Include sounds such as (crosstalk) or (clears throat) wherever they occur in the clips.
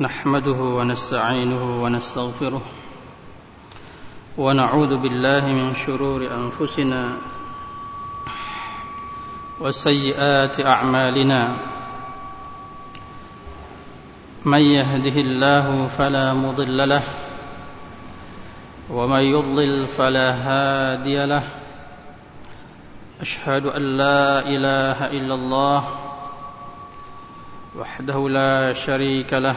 نحمده ونستعينه ونستغفره ونعوذ بالله من شرور أنفسنا وسيئات أعمالنا. من يهده الله فلا مضل له ومن يضلل فلا هادي له. أشهد أن لا إله إلا الله وحده لا شريك له.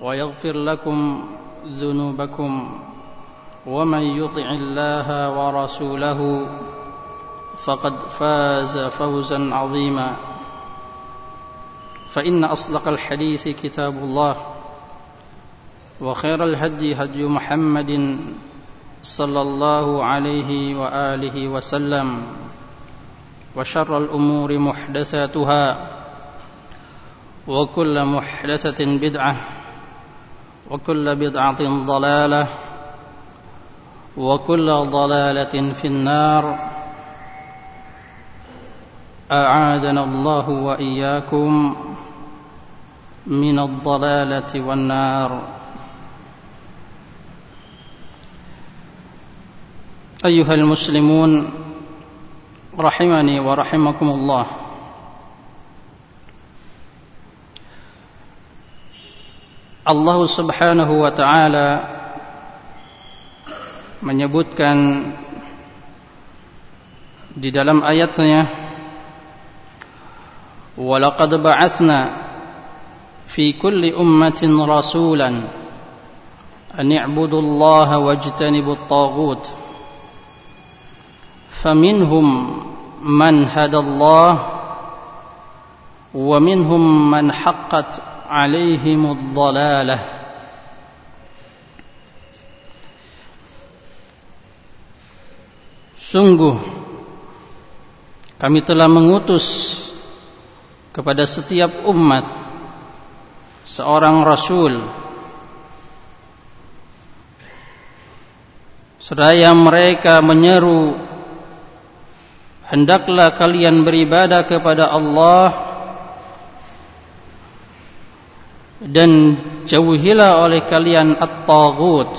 ويغفر لكم ذنوبكم ومن يطع الله ورسوله فقد فاز فوزا عظيما فإن أصدق الحديث كتاب الله وخير الهدي هدي محمد صلى الله عليه وآله وسلم وشر الأمور محدثاتها وكل محدثة بدعة وكل بدعة ضلالة وكل ضلالة في النار. أعادنا الله وإياكم من الضلالة والنار. أيها المسلمون رحمني ورحمكم الله. Allah Subhanahu wa taala menyebutkan di dalam ayatnya walaqad ba'athna fi kulli ummatin rasulan an i'budu Allah wajtanibu at-taghut faminhum man hada Allah wa minhum man haqqat عليهم الضلاله Sungguh kami telah mengutus kepada setiap umat seorang rasul seraya mereka menyeru hendaklah kalian beribadah kepada Allah dan jauhilah oleh kalian at-taghut.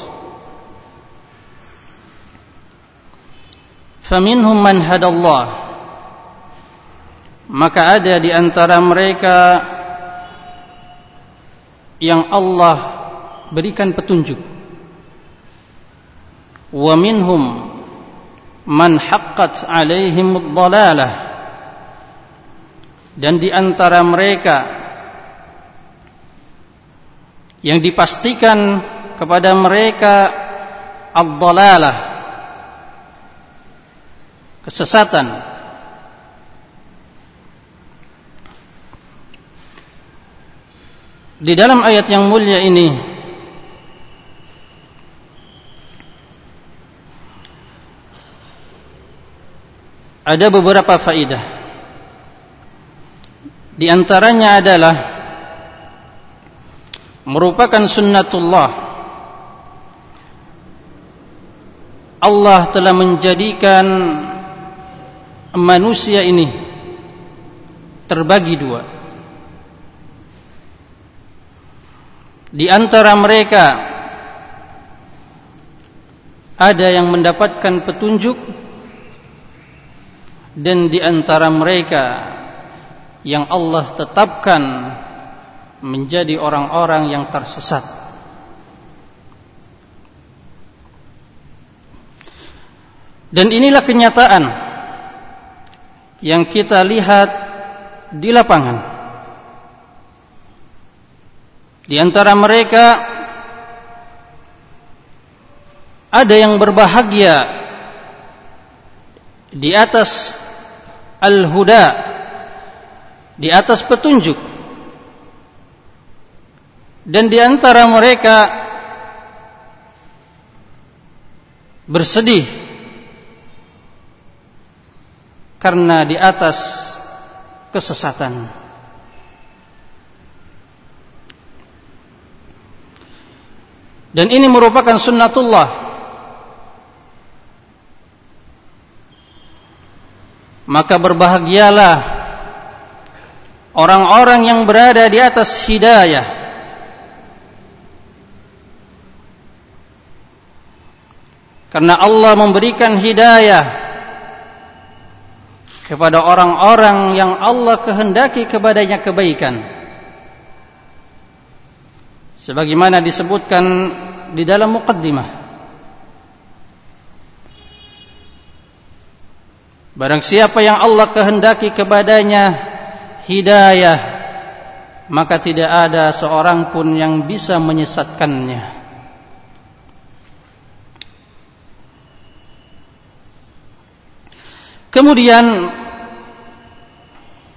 Faminhum man hadallah. Maka ada di antara mereka yang Allah berikan petunjuk. Wa minhum man haqqat alaihim ad-dalalah dan di antara mereka yang dipastikan kepada mereka ad-dhalalah kesesatan. Di dalam ayat yang mulia ini ada beberapa faidah di antaranya adalah merupakan sunnatullah. Allah telah menjadikan manusia ini terbagi dua. Di antara mereka ada yang mendapatkan petunjuk dan di antara mereka yang Allah tetapkan menjadi orang-orang yang tersesat. Dan inilah kenyataan yang kita lihat di lapangan. Di antara mereka ada yang berbahagia di atas al-huda di atas petunjuk dan di antara mereka bersedih karena di atas kesesatan. Dan ini merupakan sunnatullah. Maka berbahagialah orang-orang yang berada di atas hidayah karena Allah memberikan hidayah kepada orang-orang yang Allah kehendaki kepadanya kebaikan sebagaimana disebutkan di dalam muqaddimah Barang siapa yang Allah kehendaki kepadanya hidayah maka tidak ada seorang pun yang bisa menyesatkannya. Kemudian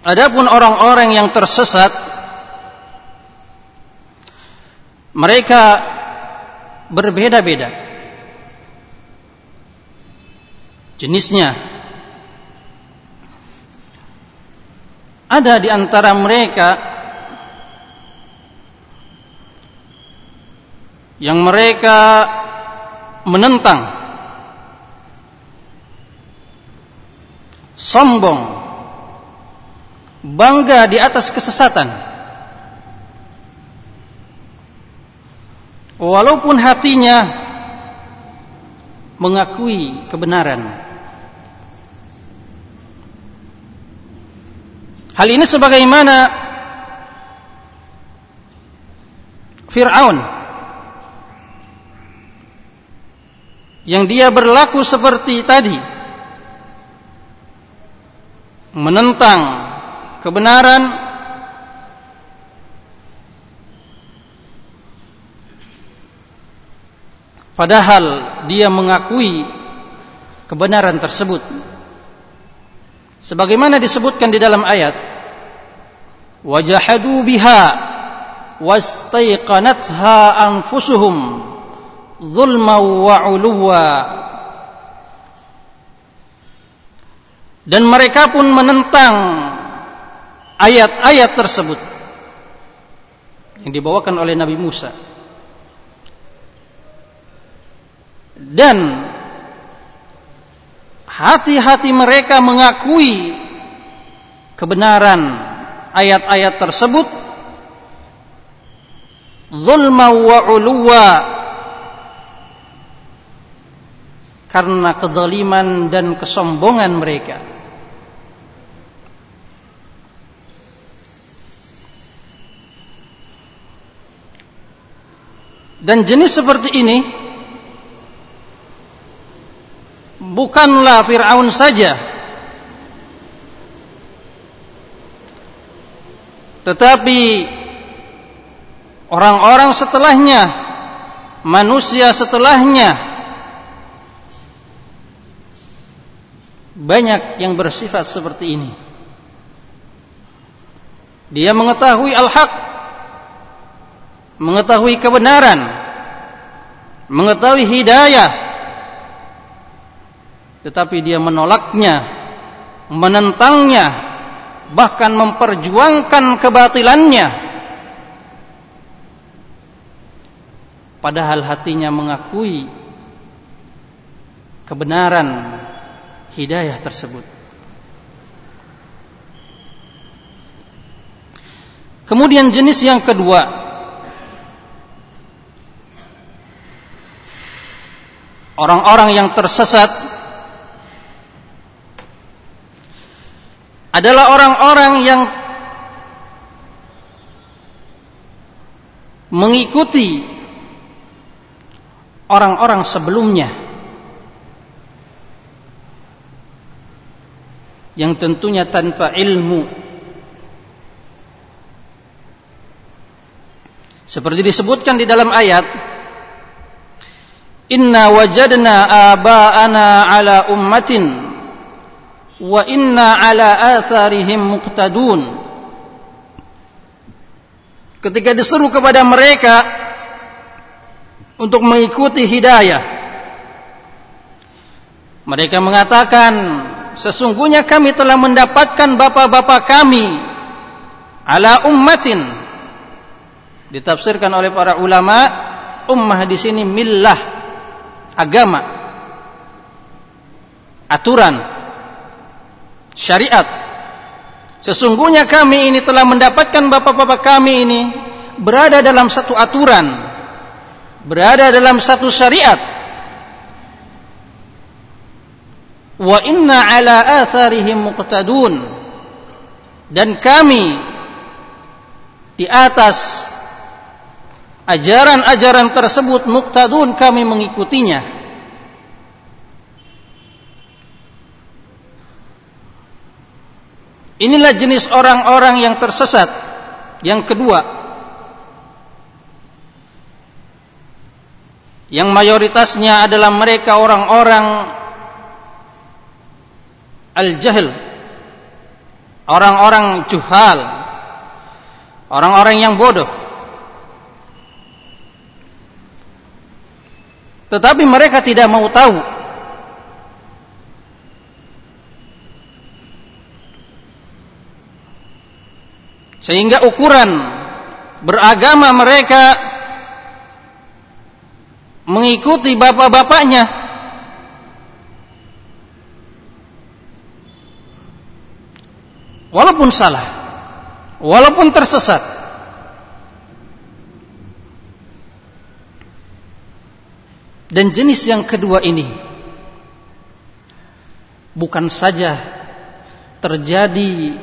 adapun orang-orang yang tersesat mereka berbeda-beda. Jenisnya ada di antara mereka yang mereka menentang sombong bangga di atas kesesatan. Walaupun hatinya mengakui kebenaran. Hal ini sebagaimana Fir'aun yang dia berlaku seperti tadi menentang kebenaran padahal dia mengakui kebenaran tersebut. Sebagaimana disebutkan di dalam ayat wajahadu biha wastaiqanatha anfusuhum zulma wa uluwa dan mereka pun menentang ayat-ayat tersebut yang dibawakan oleh Nabi Musa. Dan hati-hati mereka mengakui kebenaran ayat-ayat tersebut. Zulma wa uluwa. Karena kezaliman dan kesombongan mereka dan jenis seperti ini bukanlah Fir'aun saja. Tetapi orang-orang setelahnya manusia setelahnya banyak yang bersifat seperti ini. Dia mengetahui al-haq mengetahui kebenaran mengetahui hidayah tetapi dia menolaknya, menentangnya, bahkan memperjuangkan kebatilannya. Padahal hatinya mengakui kebenaran hidayah tersebut. Kemudian jenis yang kedua Orang-orang yang tersesat adalah orang-orang yang mengikuti orang-orang sebelumnya yang tentunya tanpa ilmu. Seperti disebutkan di dalam ayat Inna wajadna aba'ana ala ummatin wa inna ala atharihim muqtadun. Ketika diseru kepada mereka untuk mengikuti hidayah mereka mengatakan sesungguhnya kami telah mendapatkan bapak-bapak kami ala ummatin. Ditafsirkan oleh para ulama ummah di sini millah agama aturan syariat. Sesungguhnya kami ini telah mendapatkan bapak-bapak kami ini berada dalam satu aturan berada dalam satu syariat. Wa inna ala atharihim muqtadun. Dan kami di atas ajaran-ajaran tersebut muktadun kami mengikutinya. Inilah jenis orang-orang yang tersesat. Yang kedua yang mayoritasnya adalah mereka orang-orang al-jahl orang-orang juhal orang-orang yang bodoh Tetapi mereka tidak mau tahu. Sehingga ukuran beragama mereka mengikuti bapak-bapaknya walaupun salah walaupun tersesat Dan jenis yang kedua ini bukan saja terjadi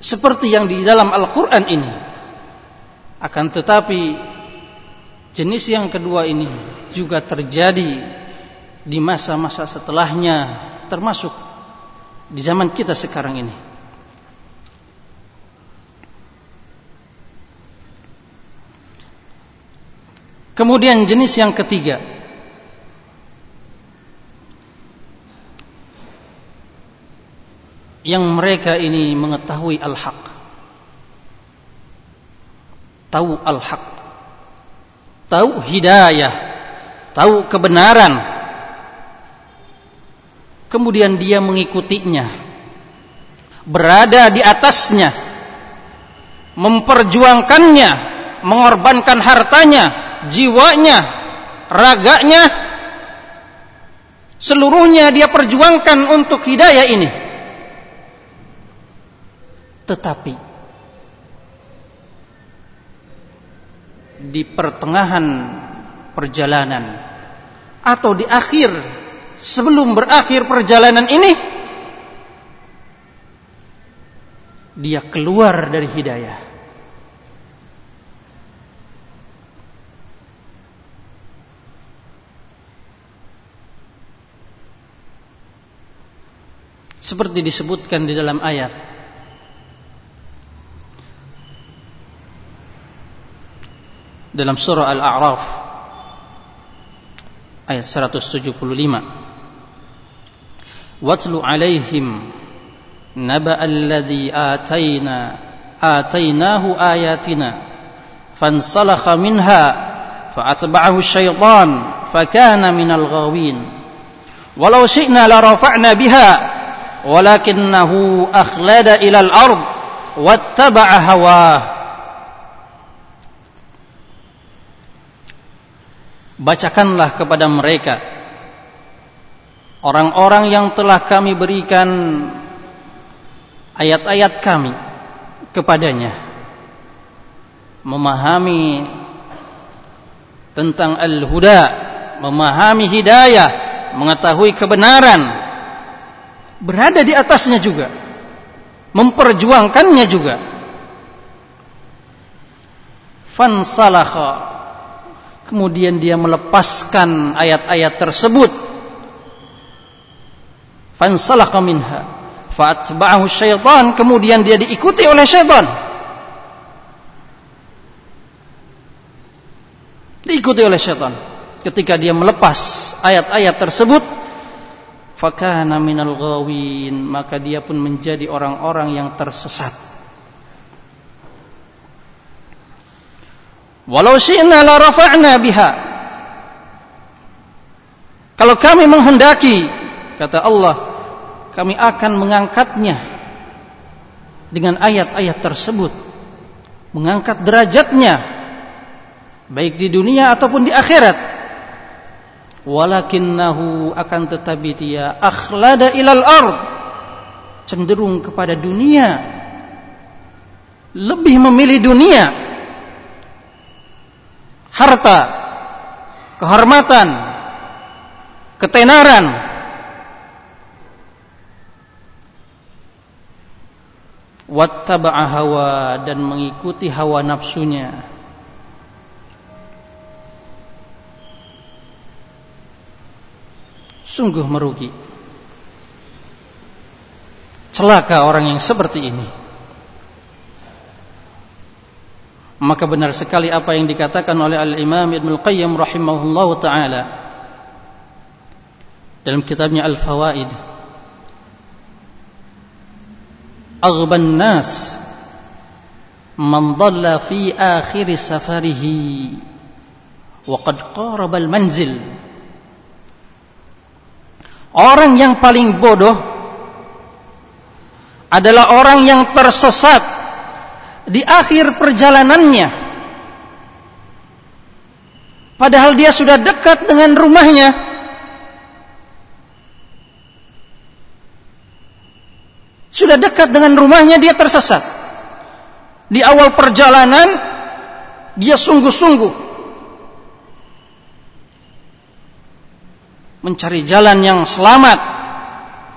seperti yang di dalam Al-Quran ini, akan tetapi jenis yang kedua ini juga terjadi di masa-masa setelahnya, termasuk di zaman kita sekarang ini. Kemudian jenis yang ketiga yang mereka ini mengetahui al-haq. Tahu al-haq. Tahu hidayah, tahu kebenaran. Kemudian dia mengikutinya. Berada di atasnya. Memperjuangkannya, mengorbankan hartanya, jiwanya, raganya, seluruhnya dia perjuangkan untuk hidayah ini. Tetapi di pertengahan perjalanan atau di akhir sebelum berakhir perjalanan ini dia keluar dari hidayah seperti disebutkan di dalam ayat dalam surah Al-A'raf ayat 175 Watlu alaihim naba alladhi atayna atainahu ayatina fansalakha minha fa'atba'ahu syaitan fakana minal ghawin walau syi'na la rafa'na biha walakinahu akhlada ard wattaba'a hawah. Bacakanlah kepada mereka orang-orang yang telah kami berikan ayat-ayat kami kepadanya memahami tentang al-huda memahami hidayah mengetahui kebenaran berada di atasnya juga. Memperjuangkannya juga. Fansalakha. Kemudian dia melepaskan ayat-ayat tersebut. Fansalakha minha. Fa'atba'ahu syaitan. Kemudian dia diikuti oleh syaitan. Diikuti oleh syaitan. Ketika dia melepas ayat-ayat tersebut fakana minal ghawin. Maka dia pun menjadi orang-orang yang tersesat. Walau syi'na la rafa'na biha. Kalau kami menghendaki kata Allah kami akan mengangkatnya dengan ayat-ayat tersebut. Mengangkat derajatnya baik di dunia ataupun di akhirat walakinnahu akan tetapi dia akhlada ilal ard. Cenderung kepada dunia. Lebih memilih dunia. Harta. Kehormatan. Ketenaran. Wattaba'a hawa dan mengikuti hawa nafsunya Sungguh merugi. Celaka orang yang seperti ini. Maka benar sekali apa yang dikatakan oleh Al-Imam Ibn Al-Qayyim rahimahullah ta'ala dalam kitabnya Al-Fawaid Aghban nas man dhalla fi akhir safarihi wa qad qaraba al-manzil Orang yang paling bodoh adalah orang yang tersesat di akhir perjalanannya. Padahal dia sudah dekat dengan rumahnya. Sudah dekat dengan rumahnya dia tersesat. Di awal perjalanan dia sungguh-sungguh mencari jalan yang selamat.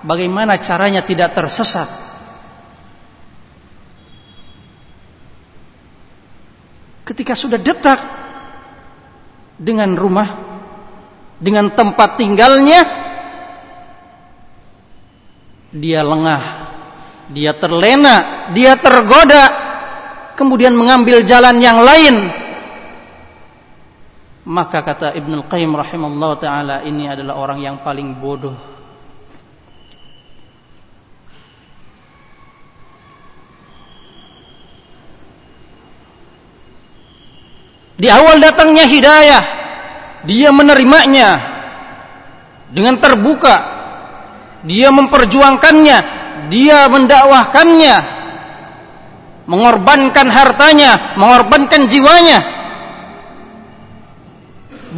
Bagaimana caranya tidak tersesat? Ketika sudah detak dengan rumah, dengan tempat tinggalnya, dia lengah, dia terlena, dia tergoda, kemudian mengambil jalan yang lain maka kata Ibnu Qayyim rahimahullah taala ini adalah orang yang paling bodoh. Di awal datangnya hidayah, dia menerimanya dengan terbuka. Dia memperjuangkannya, dia mendakwahkannya, mengorbankan hartanya, mengorbankan jiwanya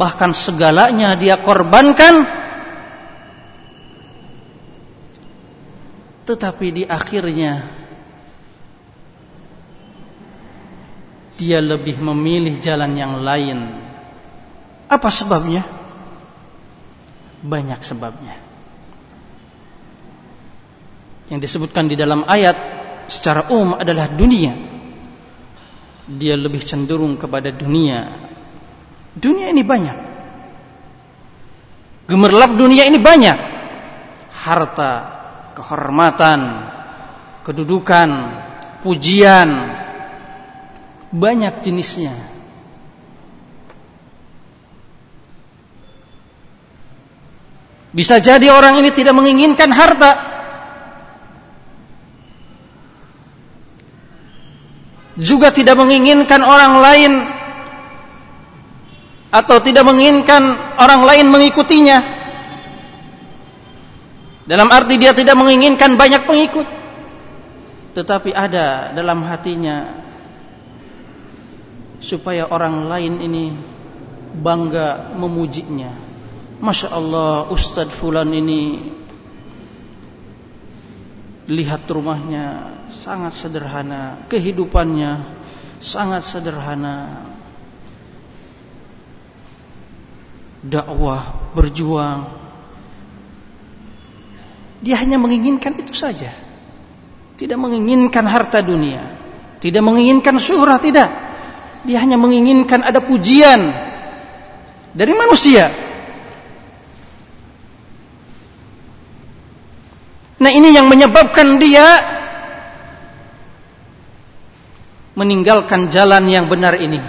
bahkan segalanya dia korbankan. Tetapi di akhirnya dia lebih memilih jalan yang lain. Apa sebabnya? Banyak sebabnya. Yang disebutkan di dalam ayat secara umum adalah dunia. Dia lebih cenderung kepada dunia Dunia ini banyak. Gemerlap dunia ini banyak. Harta, kehormatan, kedudukan, pujian, banyak jenisnya. Bisa jadi orang ini tidak menginginkan harta. Juga tidak menginginkan orang lain atau tidak menginginkan orang lain mengikutinya. Dalam arti dia tidak menginginkan banyak pengikut. Tetapi ada dalam hatinya supaya orang lain ini bangga memujinya. Masya Allah Ustadz Fulan ini lihat rumahnya sangat sederhana kehidupannya sangat sederhana dakwah, berjuang. Dia hanya menginginkan itu saja. Tidak menginginkan harta dunia, tidak menginginkan syuhrah, tidak. Dia hanya menginginkan ada pujian dari manusia. Nah, ini yang menyebabkan dia meninggalkan jalan yang benar ini,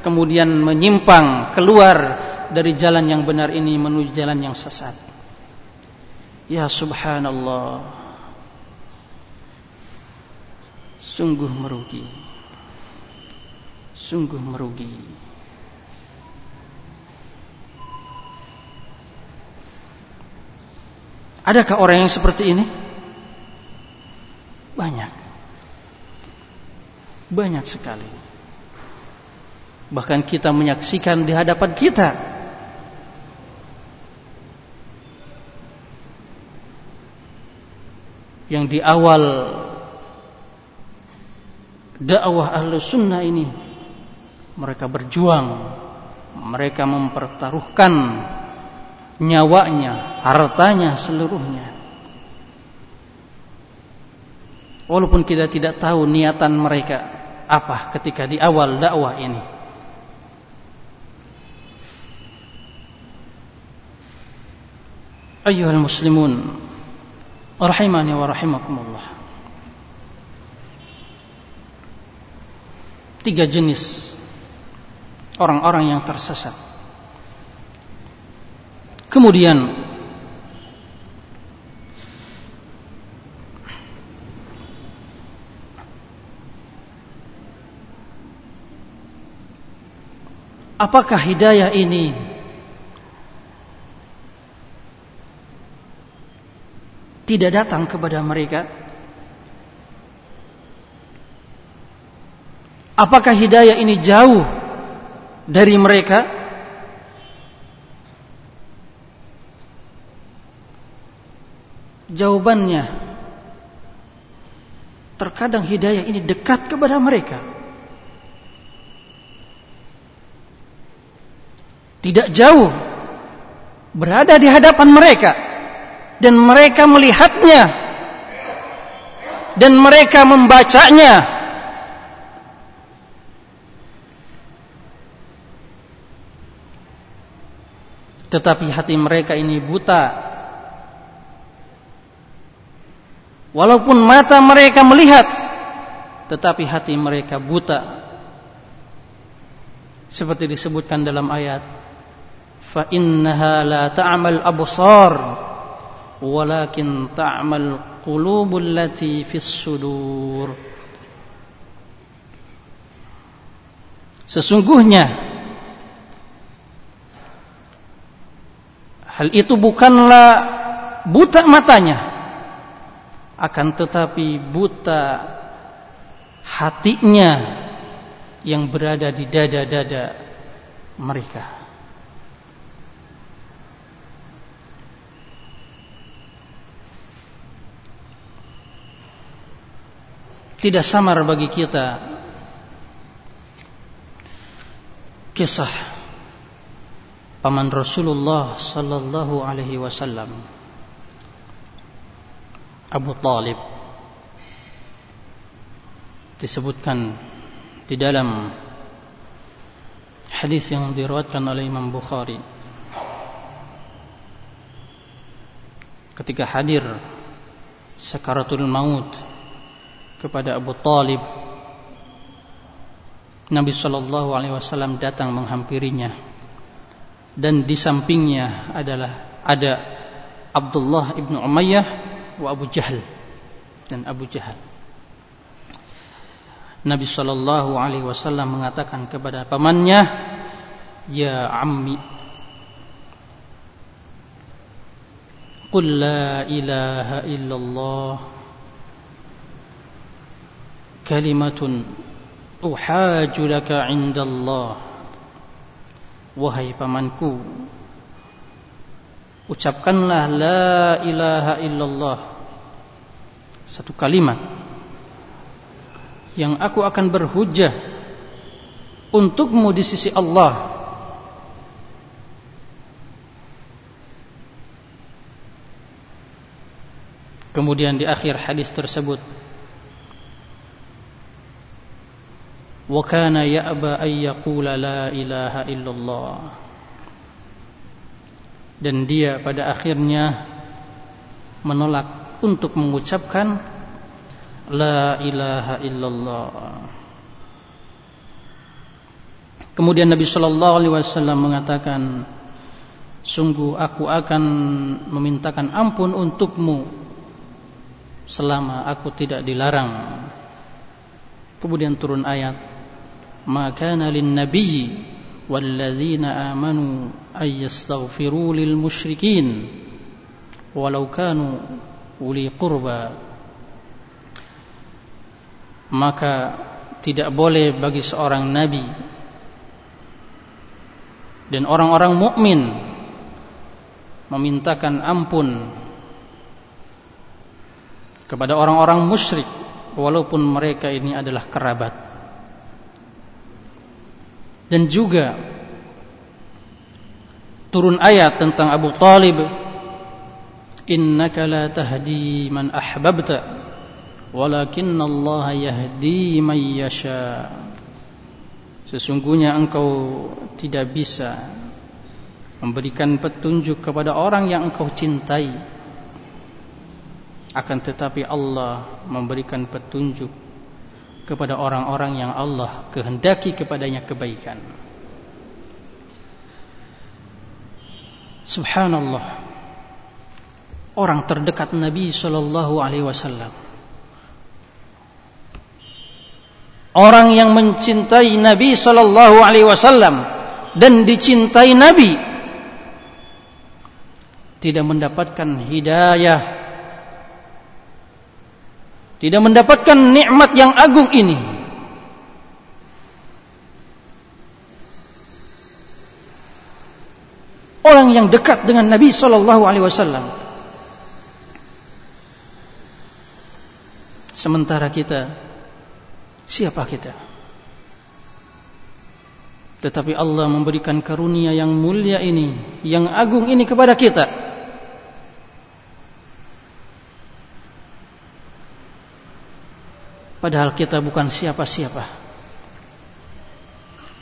kemudian menyimpang keluar dari jalan yang benar ini menuju jalan yang sesat. Ya subhanallah. Sungguh merugi. Sungguh merugi. Adakah orang yang seperti ini? Banyak. Banyak sekali. Bahkan kita menyaksikan di hadapan kita. Yang di awal dakwah ahlu sunnah ini mereka berjuang mereka mempertaruhkan nyawanya hartanya seluruhnya. Walaupun kita tidak tahu niatan mereka apa ketika di awal dakwah ini. Ayyuhal muslimun rahimani wa rahimakumullah tiga jenis orang-orang yang tersesat. Kemudian apakah hidayah ini tidak datang kepada mereka? Apakah hidayah ini jauh dari mereka? Jawabannya terkadang hidayah ini dekat kepada mereka. Tidak jauh berada di hadapan mereka dan mereka melihatnya dan mereka membacanya tetapi hati mereka ini buta. Walaupun mata mereka melihat, tetapi hati mereka buta. Seperti disebutkan dalam ayat, "Fa innaha la ta'mal absar, walakin ta'mal qulubul lati fis sudur." Sesungguhnya Hal itu bukanlah buta matanya akan tetapi buta hatinya yang berada di dada-dada mereka. Tidak samar bagi kita. Kisah paman Rasulullah sallallahu alaihi wasallam Abu Talib disebutkan di dalam hadis yang diriwayatkan oleh Imam Bukhari. Ketika hadir sakaratul maut kepada Abu Talib Nabi sallallahu alaihi wasallam datang menghampirinya dan di sampingnya adalah ada Abdullah ibnu Umayyah wa Abu Jahal dan Abu Jahal. Nabi Shallallahu Alaihi Wasallam mengatakan kepada pamannya, Ya ammi, Qul la ilaha illallah kalimatun uhaju laka indallah. Wahai pamanku Ucapkanlah La ilaha illallah. Satu kalimat Yang aku akan berhujah Untukmu di sisi Allah. Kemudian di akhir hadis tersebut وكان يأبى أن يقول لا إله إلا الله dan dia pada akhirnya menolak untuk mengucapkan la ilaha illallah kemudian Nabi sallallahu alaihi wasallam mengatakan sungguh aku akan memintakan ampun untukmu selama aku tidak dilarang kemudian turun ayat maka lin nabiyyi والذين آمنوا أن يستغفروا للمشركين ولو كانوا أولي قربى maka tidak boleh bagi seorang nabi dan orang-orang mukmin memintakan ampun kepada orang-orang musyrik walaupun mereka ini adalah kerabat dan juga turun ayat tentang Abu Talib innaka la tahdi man ahbabta Allah yahdi man yasha. Sesungguhnya engkau tidak bisa memberikan petunjuk kepada orang yang engkau cintai. Akan tetapi Allah memberikan petunjuk kepada orang-orang yang Allah kehendaki kepadanya kebaikan. Subhanallah. Orang terdekat Nabi sallallahu alaihi wasallam. Orang yang mencintai Nabi sallallahu alaihi wasallam dan dicintai Nabi tidak mendapatkan hidayah tidak mendapatkan nikmat yang agung ini. Orang yang dekat dengan Nabi sallallahu alaihi wasallam. Sementara kita siapa kita? Tetapi Allah memberikan karunia yang mulia ini yang agung ini kepada kita Padahal kita bukan siapa-siapa.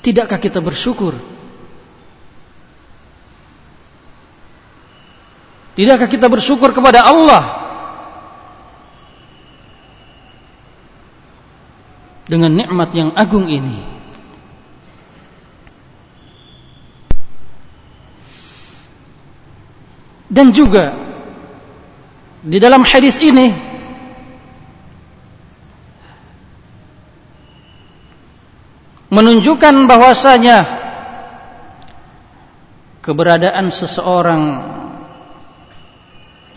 Tidakkah kita bersyukur? Tidakkah kita bersyukur kepada Allah dengan nikmat yang agung ini? Dan juga di dalam hadis ini menunjukkan bahwasanya keberadaan seseorang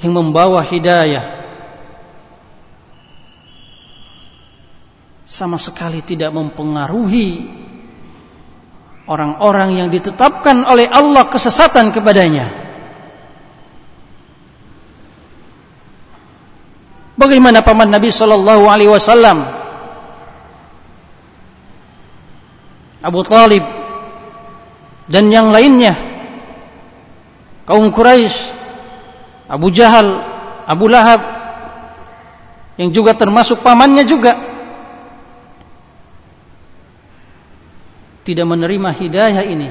yang membawa hidayah sama sekali tidak mempengaruhi orang-orang yang ditetapkan oleh Allah kesesatan kepadanya. Bagaimana paman Nabi sallallahu alaihi wasallam Abu Talib dan yang lainnya. Kaum Quraisy Abu Jahal Abu Lahab yang juga termasuk pamannya juga. Tidak menerima hidayah ini.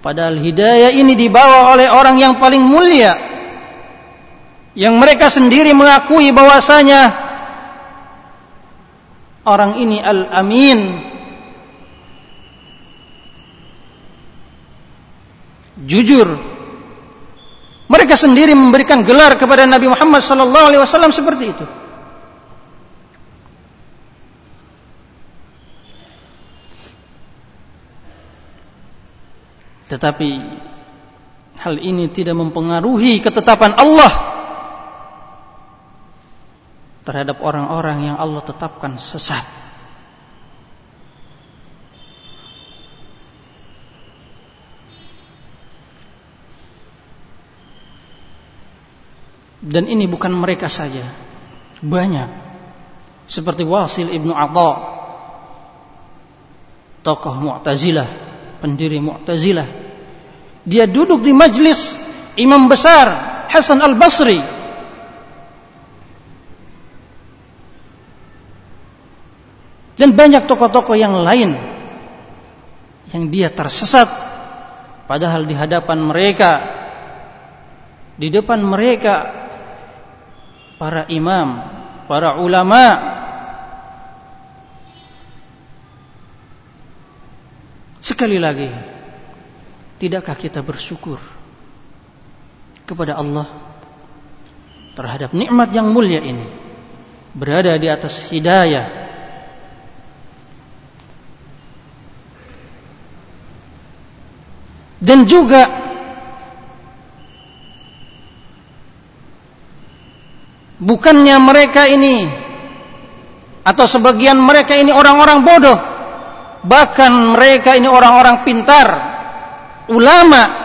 Padahal hidayah ini dibawa oleh orang yang paling mulia. Yang mereka sendiri mengakui bahwasanya orang ini al-amin jujur. Mereka sendiri memberikan gelar kepada Nabi Muhammad sallallahu alaihi wasallam seperti itu. Tetapi hal ini tidak mempengaruhi ketetapan Allah terhadap orang-orang yang Allah tetapkan sesat. Dan ini bukan mereka saja. Banyak. Seperti Wasil ibnu Adha. Tokoh Mu'tazilah. Pendiri Mu'tazilah. Dia duduk di majlis imam besar Hasan al-Basri. Dan banyak tokoh-tokoh yang lain yang dia tersesat padahal di hadapan mereka di depan mereka para imam, para ulama Sekali lagi, tidakkah kita bersyukur kepada Allah terhadap nikmat yang mulia ini? Berada di atas hidayah. Dan juga bukannya mereka ini atau sebagian mereka ini orang-orang bodoh. Bahkan mereka ini orang-orang pintar ulama.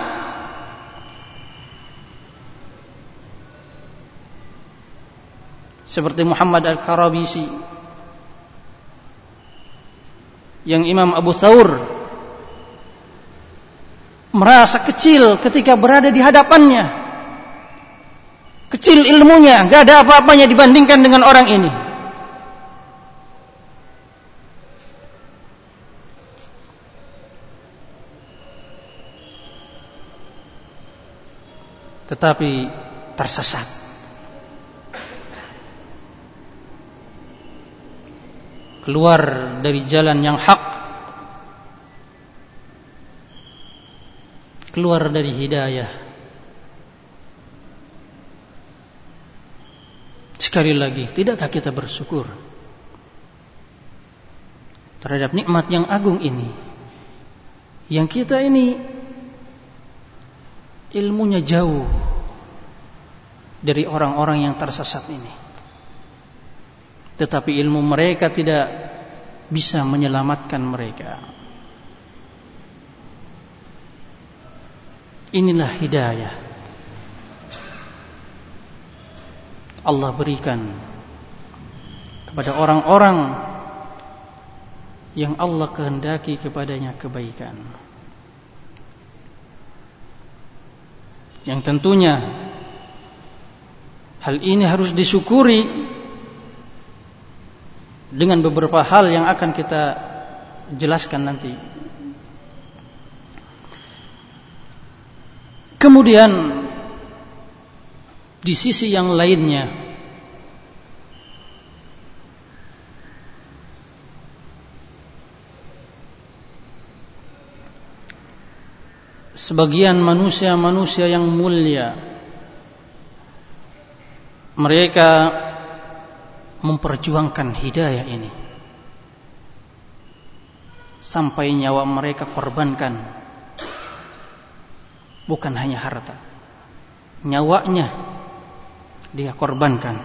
Seperti Muhammad Al-Karabisi yang Imam Abu Thawr merasa kecil ketika berada di hadapannya kecil ilmunya gak ada apa-apanya dibandingkan dengan orang ini tetapi tersesat. Keluar dari jalan yang hak. Keluar dari hidayah. Sekali lagi, tidakkah kita bersyukur terhadap nikmat yang agung ini? Yang kita ini ilmunya jauh dari orang-orang yang tersesat ini. Tetapi ilmu mereka tidak bisa menyelamatkan mereka. Inilah hidayah. Allah berikan kepada orang-orang yang Allah kehendaki kepadanya kebaikan. yang tentunya hal ini harus disyukuri dengan beberapa hal yang akan kita jelaskan nanti. Kemudian di sisi yang lainnya. Sebagian manusia-manusia yang mulia mereka memperjuangkan hidayah ini. Sampai nyawa mereka korbankan. Bukan hanya harta nyawanya dia korbankan.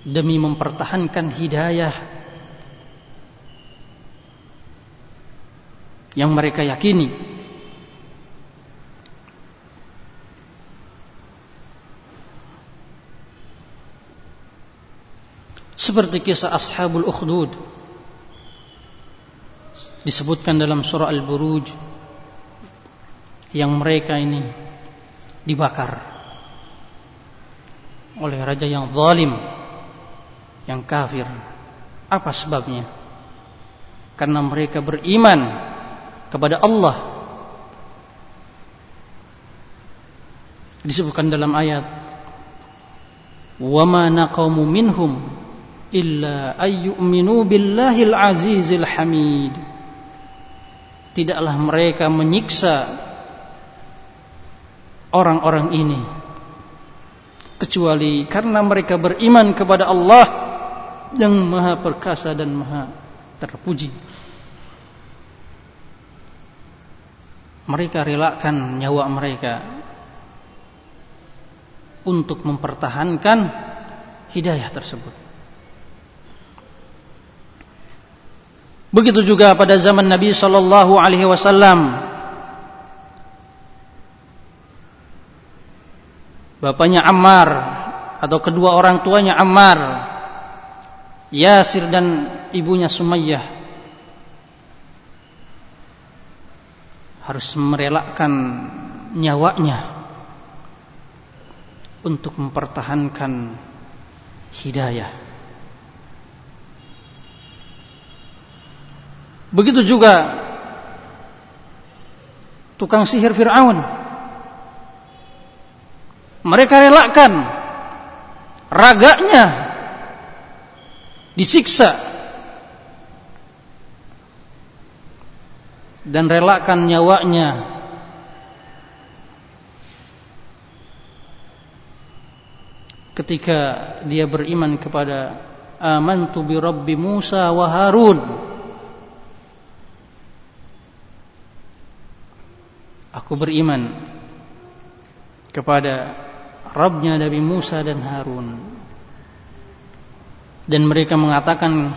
Demi mempertahankan hidayah yang mereka yakini. Seperti kisah ashabul ukhdud disebutkan dalam surah al-buruj yang mereka ini dibakar oleh raja yang zalim yang kafir. Apa sebabnya? Karena mereka beriman kepada Allah. Disebutkan dalam ayat wa ma naqamu minhum illa ayyuminu billahil azizil hamid. Tidaklah mereka menyiksa orang-orang ini. Kecuali karena mereka beriman kepada Allah yang maha perkasa dan maha terpuji. Mereka relakan nyawa mereka untuk mempertahankan hidayah tersebut. Begitu juga pada zaman Nabi sallallahu alaihi wasallam bapaknya Ammar atau kedua orang tuanya Ammar Yasir dan ibunya Sumayyah harus merelakan nyawanya untuk mempertahankan hidayah. Begitu juga tukang sihir Fir'aun. Mereka relakan. Raganya disiksa. Dan relakan nyawanya. Ketika dia beriman kepada amantu bi rabbi Musa wa Harun. Aku beriman kepada Rabbnya Nabi Musa dan Harun. Dan mereka mengatakan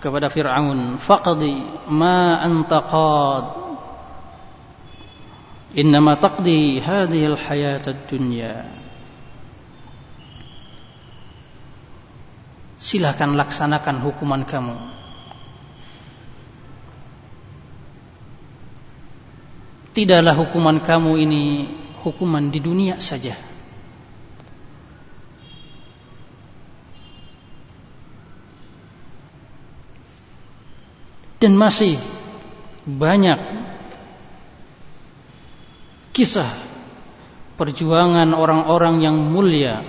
kepada Fir'aun faqdi ma anta qad. Innama taqdi hadhihi al-hayat ad-dunya. Silahkan laksanakan hukuman kamu. Tidaklah hukuman kamu ini hukuman di dunia saja dan masih banyak kisah perjuangan orang-orang yang mulia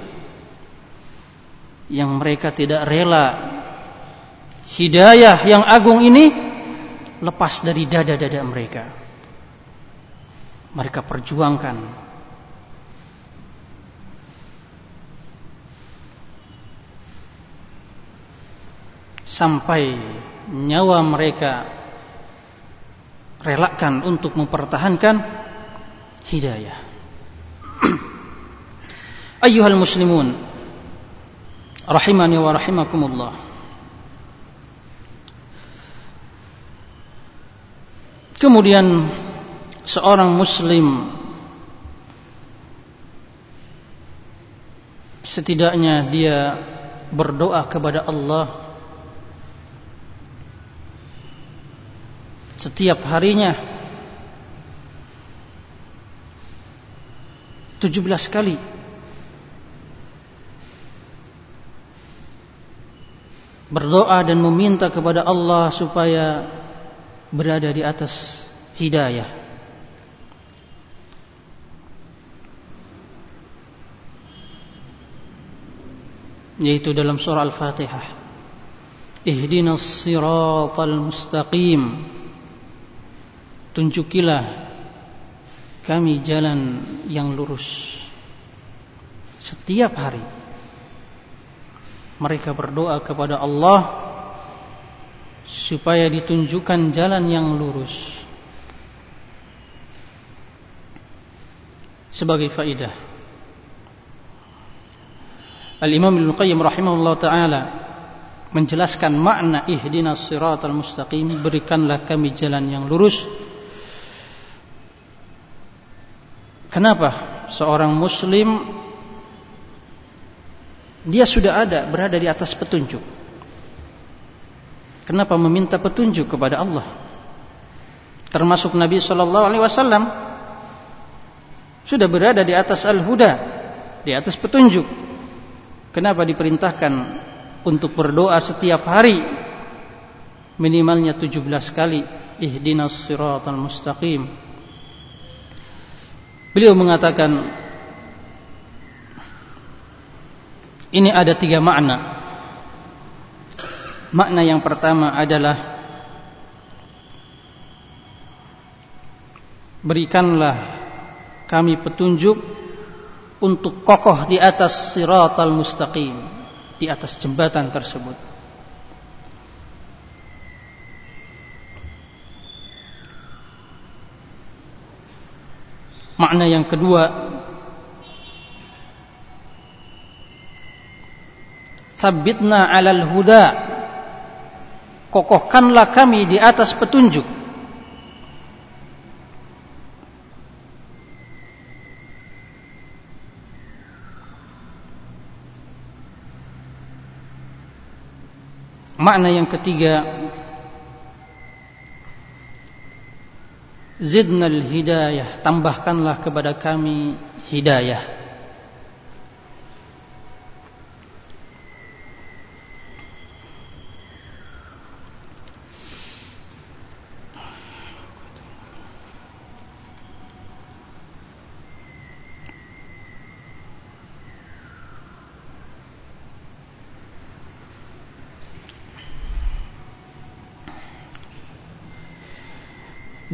yang mereka tidak rela hidayah yang agung ini lepas dari dada-dada mereka. Mereka perjuangkan. Sampai nyawa mereka relakan untuk mempertahankan hidayah. (clears throat) Ayyuhal muslimun rahimani wa rahimakumullah. Kemudian seorang muslim setidaknya dia berdoa kepada Allah setiap harinya. 17 kali. Berdoa dan meminta kepada Allah supaya berada di atas hidayah. Yaitu dalam surah Al-Fatihah. Ihdinas siratal mustaqim tunjukilah kami jalan yang lurus. Setiap hari mereka berdoa kepada Allah supaya ditunjukkan jalan yang lurus. Sebagai faidah Al-Imam Ibnu Qayyim rahimahullah taala menjelaskan makna ihdinas siratal mustaqim berikanlah kami jalan yang lurus Kenapa seorang muslim dia sudah ada berada di atas petunjuk? Kenapa meminta petunjuk kepada Allah? Termasuk Nabi sallallahu alaihi wasallam sudah berada di atas al-huda, di atas petunjuk. Kenapa diperintahkan untuk berdoa setiap hari minimalnya 17 kali ihdinas siratal mustaqim Beliau mengatakan ini ada tiga makna. Makna yang pertama adalah berikanlah kami petunjuk untuk kokoh di atas siratal mustaqim, di atas jembatan tersebut. Makna yang kedua Sabitna alal huda. Kokohkanlah kami di atas petunjuk. Makna yang ketiga zidnal hidayah tambahkanlah kepada kami hidayah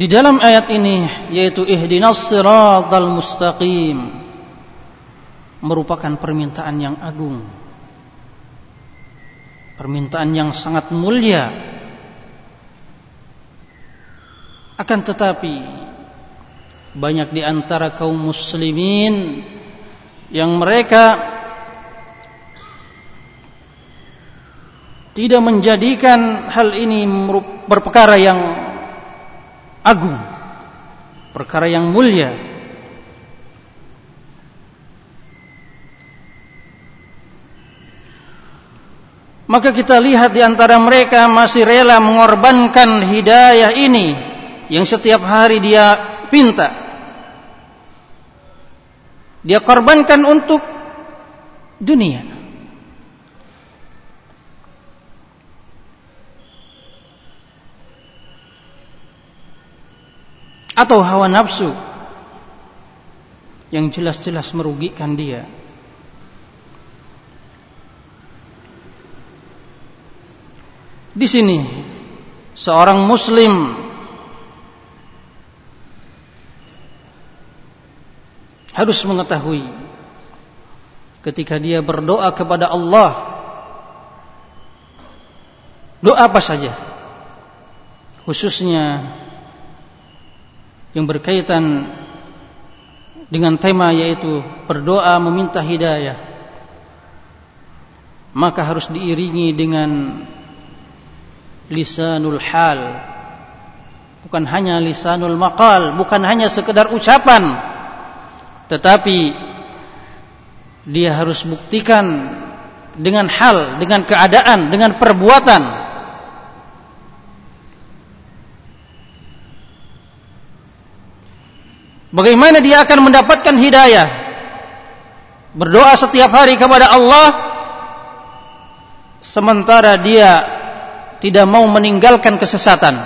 Di dalam ayat ini yaitu ihdinas siratal mustaqim merupakan permintaan yang agung. Permintaan yang sangat mulia. Akan tetapi banyak di antara kaum muslimin yang mereka tidak menjadikan hal ini berperkara yang agung, perkara yang mulia. Maka kita lihat di antara mereka masih rela mengorbankan hidayah ini yang setiap hari dia pinta. Dia korbankan untuk dunia. Atau hawa nafsu yang jelas-jelas merugikan dia. Di sini seorang muslim harus mengetahui ketika dia berdoa kepada Allah doa apa saja khususnya yang berkaitan dengan tema yaitu berdoa meminta hidayah maka harus diiringi dengan lisanul hal. Bukan hanya lisanul maqal bukan hanya sekedar ucapan tetapi dia harus buktikan dengan hal dengan keadaan dengan perbuatan Bagaimana dia akan mendapatkan hidayah? Berdoa setiap hari kepada Allah sementara dia tidak mau meninggalkan kesesatan.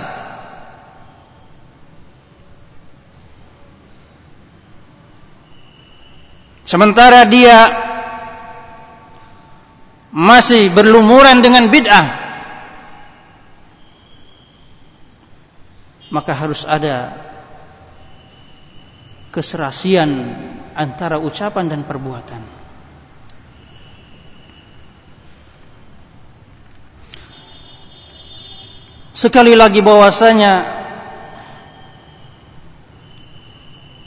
Sementara dia masih berlumuran dengan bid'ah maka harus ada keserasian antara ucapan dan perbuatan. Sekali lagi bahwasanya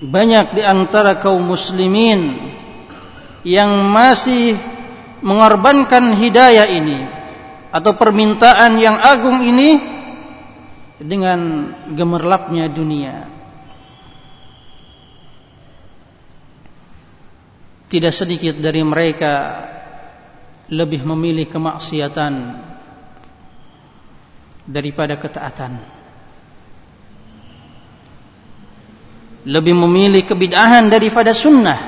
banyak di antara kaum muslimin yang masih mengorbankan hidayah ini atau permintaan yang agung ini dengan gemerlapnya dunia. Tidak sedikit dari mereka lebih memilih kemaksiatan daripada ketaatan. Lebih memilih kebid'ahan daripada sunnah.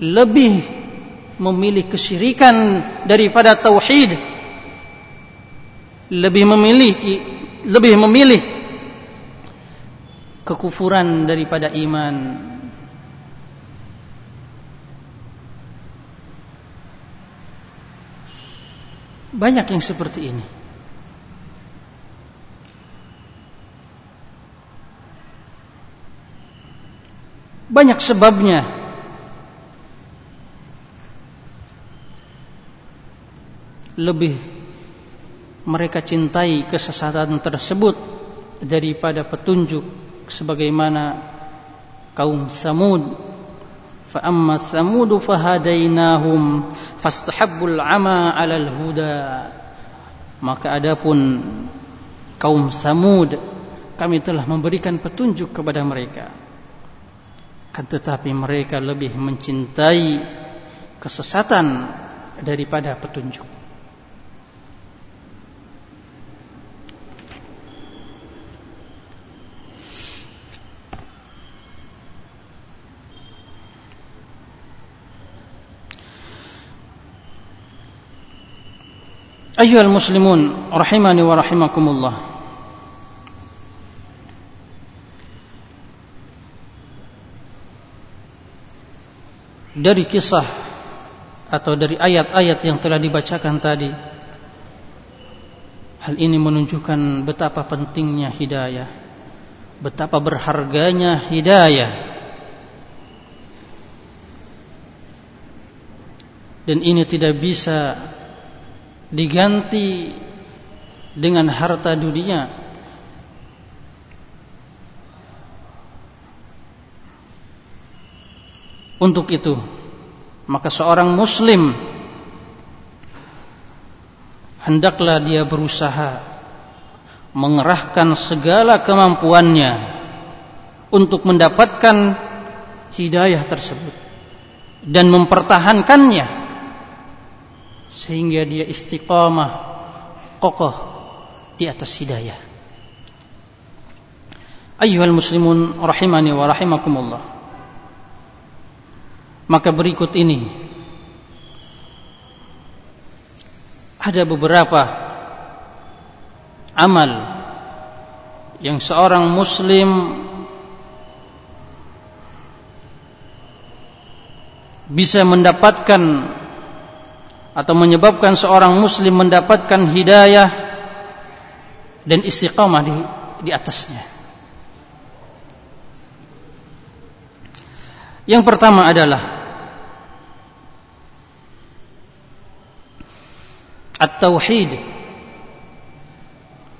Lebih memilih kesyirikan daripada tauhid. Lebih memilih lebih memilih kekufuran daripada iman. Banyak yang seperti ini. Banyak sebabnya. Lebih mereka cintai kesesatan tersebut daripada petunjuk sebagaimana kaum Samud فأما الثمود فهديناهم فاستحبوا العمى على الهدى maka adapun kaum Samud kami telah memberikan petunjuk kepada mereka kan tetapi mereka lebih mencintai kesesatan daripada petunjuk Ayyuhal muslimun rahimani wa rahimakumullah. Dari kisah atau dari ayat-ayat yang telah dibacakan tadi Hal ini menunjukkan betapa pentingnya hidayah, betapa berharganya hidayah. Dan ini tidak bisa diganti dengan harta dunia. Untuk itu, maka seorang muslim hendaklah dia berusaha mengerahkan segala kemampuannya untuk mendapatkan hidayah tersebut dan mempertahankannya sehingga dia istiqamah kokoh di atas hidayah. Ayuhal muslimun rahimani wa rahimakumullah. Maka berikut ini ada beberapa amal yang seorang muslim bisa mendapatkan atau menyebabkan seorang muslim mendapatkan hidayah dan istiqamah di di atasnya. Yang pertama adalah At-tauhid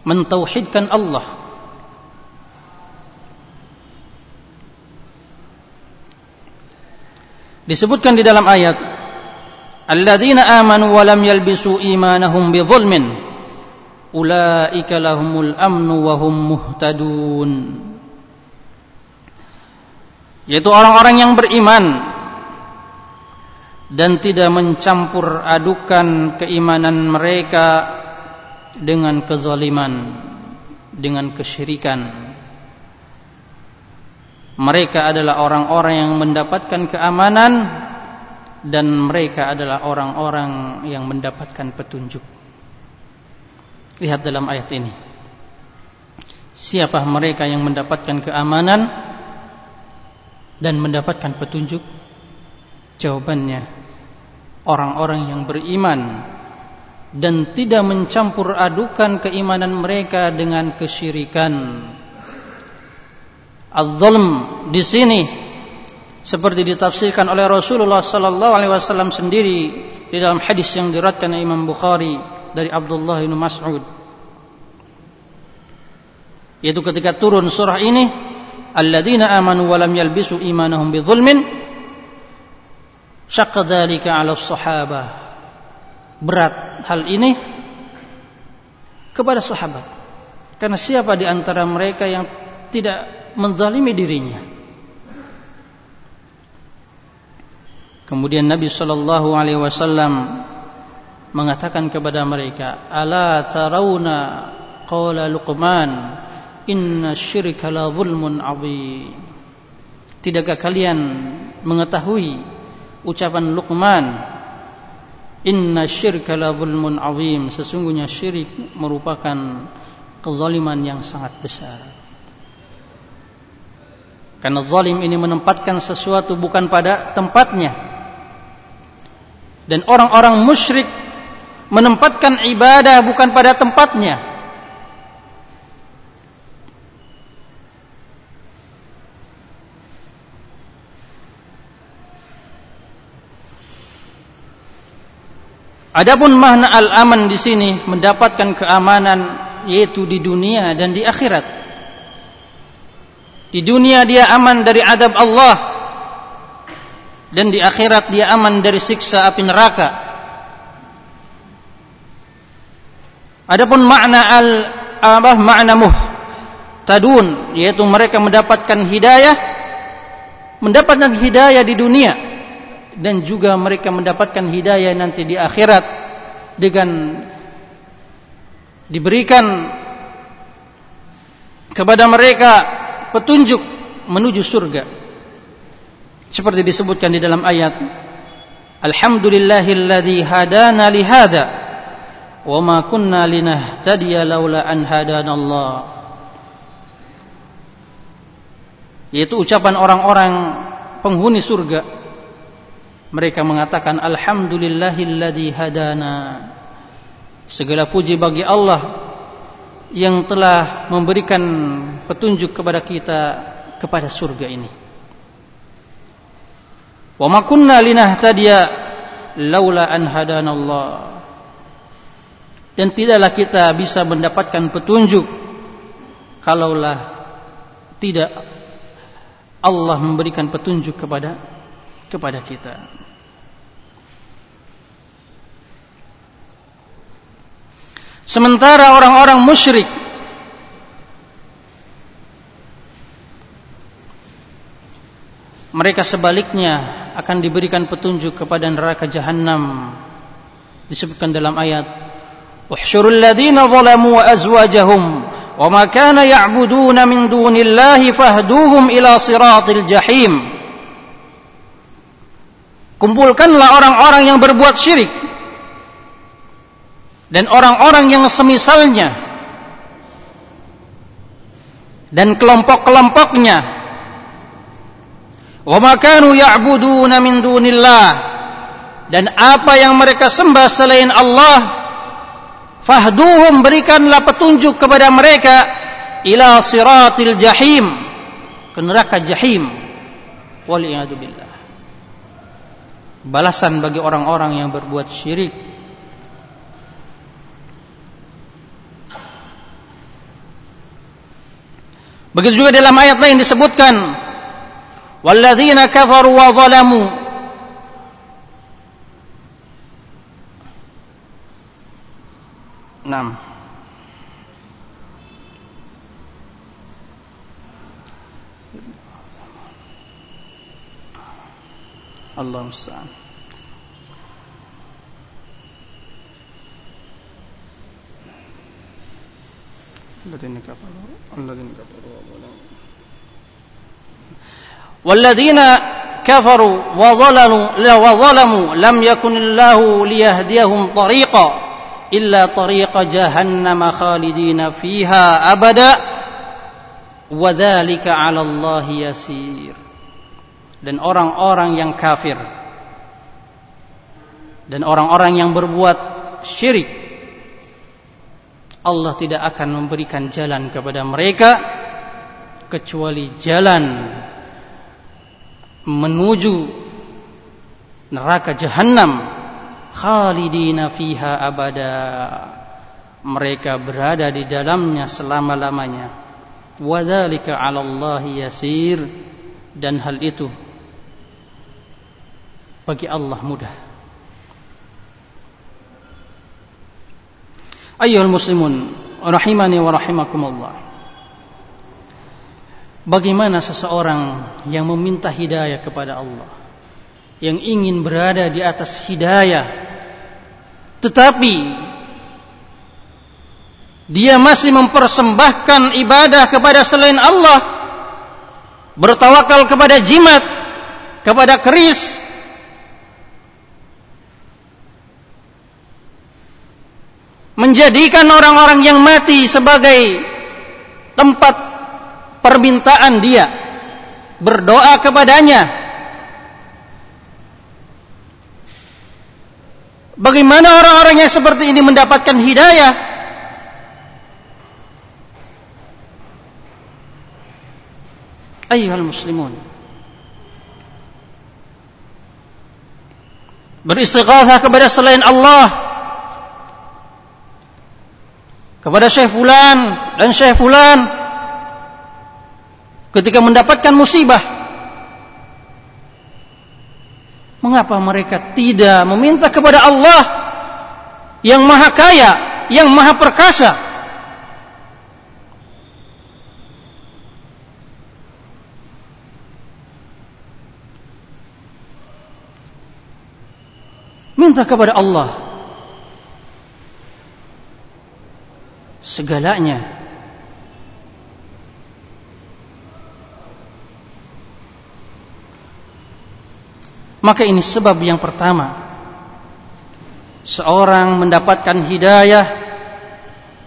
mentauhidkan Allah disebutkan di dalam ayat alladzina amanu wa lam yalbisu imanahum bidzulmin ulaika lahumul amnu wa hum muhtadun. Yaitu orang-orang yang beriman dan tidak mencampur adukan keimanan mereka dengan kezaliman dengan kesyirikan. Mereka adalah orang-orang yang mendapatkan keamanan dan mereka adalah orang-orang yang mendapatkan petunjuk. Lihat dalam ayat ini. Siapa mereka yang mendapatkan keamanan dan mendapatkan petunjuk? Jawabannya orang-orang yang beriman dan tidak mencampur adukan keimanan mereka dengan kesyirikan. Az-zulm di sini seperti ditafsirkan oleh Rasulullah sallallahu alaihi wasallam sendiri di dalam hadis yang diriwayatkan Imam Bukhari dari Abdullah bin Mas'ud. Yaitu ketika turun surah ini, alladzina amanu wa lam yalbisu imanahum bidzulmin syaqqa dzalika 'ala sahabah berat hal ini kepada sahabat. Karena siapa di antara mereka yang tidak menzalimi dirinya kemudian Nabi sallallahu alaihi wasallam mengatakan kepada mereka ala tarawna qala luqman? Inna syirka la zulmun 'adzim tidakkah kalian mengetahui ucapan Luqman? Inna syirka la zulmun azim. Sesungguhnya syirik merupakan kezaliman yang sangat besar. Karena zalim ini menempatkan sesuatu bukan pada tempatnya Dan orang-orang musyrik menempatkan ibadah bukan pada tempatnya Adapun makna al-aman di sini mendapatkan keamanan yaitu di dunia dan di akhirat. Di dunia dia aman dari adab Allah dan di akhirat dia aman dari siksa api neraka. Adapun makna al apa makna muhtadun yaitu mereka mendapatkan hidayah mendapatkan hidayah di dunia dan juga mereka mendapatkan hidayah nanti di akhirat dengan diberikan kepada mereka petunjuk menuju surga seperti disebutkan di dalam ayat Alhamdulillahilladzi hadana li hadza wa kunna linahtadiya laula an hadanallah yaitu ucapan orang-orang penghuni surga mereka mengatakan alhamdulillahilladzi hadana segala puji bagi Allah yang telah memberikan petunjuk kepada kita kepada surga ini. Wa ma kunna linahtadiya laula an hadanallah. Dan tidaklah kita bisa mendapatkan petunjuk kalaulah tidak Allah memberikan petunjuk kepada kepada kita. Sementara orang-orang musyrik mereka sebaliknya akan diberikan petunjuk kepada neraka jahanam disebutkan dalam ayat uhsyurul ladzina zalamu wa azwajahum wa ma kana ya'buduna min dunillahi fahduhum ila siratil jahim. Kumpulkanlah orang-orang yang berbuat syirik dan orang-orang yang semisalnya dan kelompok-kelompoknya wa makanu ya'buduna min dunillah. Dan apa yang mereka sembah selain Allah fahduhum berikanlah petunjuk kepada mereka ila siratil jahim ke neraka jahim. Wal billah. Balasan bagi orang-orang yang berbuat syirik. Begitu juga dalam ayat lain disebutkan والذين كفروا وظلموا. نعم. الله المستعان. الذين كفروا الذين كفروا. والذين كفروا وظلموا وظلموا لم يكن الله ليهديهم طريقا إلا طريق جهنم خالدين فيها أبدا وذلك على الله يسير dan orang-orang yang kafir dan orang-orang yang berbuat syirik Allah tidak akan memberikan jalan kepada mereka kecuali jalan menuju neraka jahanam khalidina fiha abada. Mereka berada di dalamnya selama-lamanya. Wadzalika 'ala Allah yasir. Dan hal itu bagi Allah mudah. Ayyuhal muslimun rahimani wa rahimakumullah. Bagaimana seseorang yang meminta hidayah kepada Allah yang ingin berada di atas hidayah tetapi dia masih mempersembahkan ibadah kepada selain Allah bertawakal kepada jimat kepada keris menjadikan orang-orang yang mati sebagai tempat permintaan dia berdoa kepadanya. Bagaimana orang-orang yang seperti ini mendapatkan hidayah? Ayyuhal muslimun. Beristighatsah kepada selain Allah. Kepada Syekh Fulan dan Syekh Fulan ketika mendapatkan musibah mengapa mereka tidak meminta kepada Allah yang maha kaya yang maha perkasa minta kepada Allah segalanya. Maka ini sebab yang pertama. Seorang mendapatkan hidayah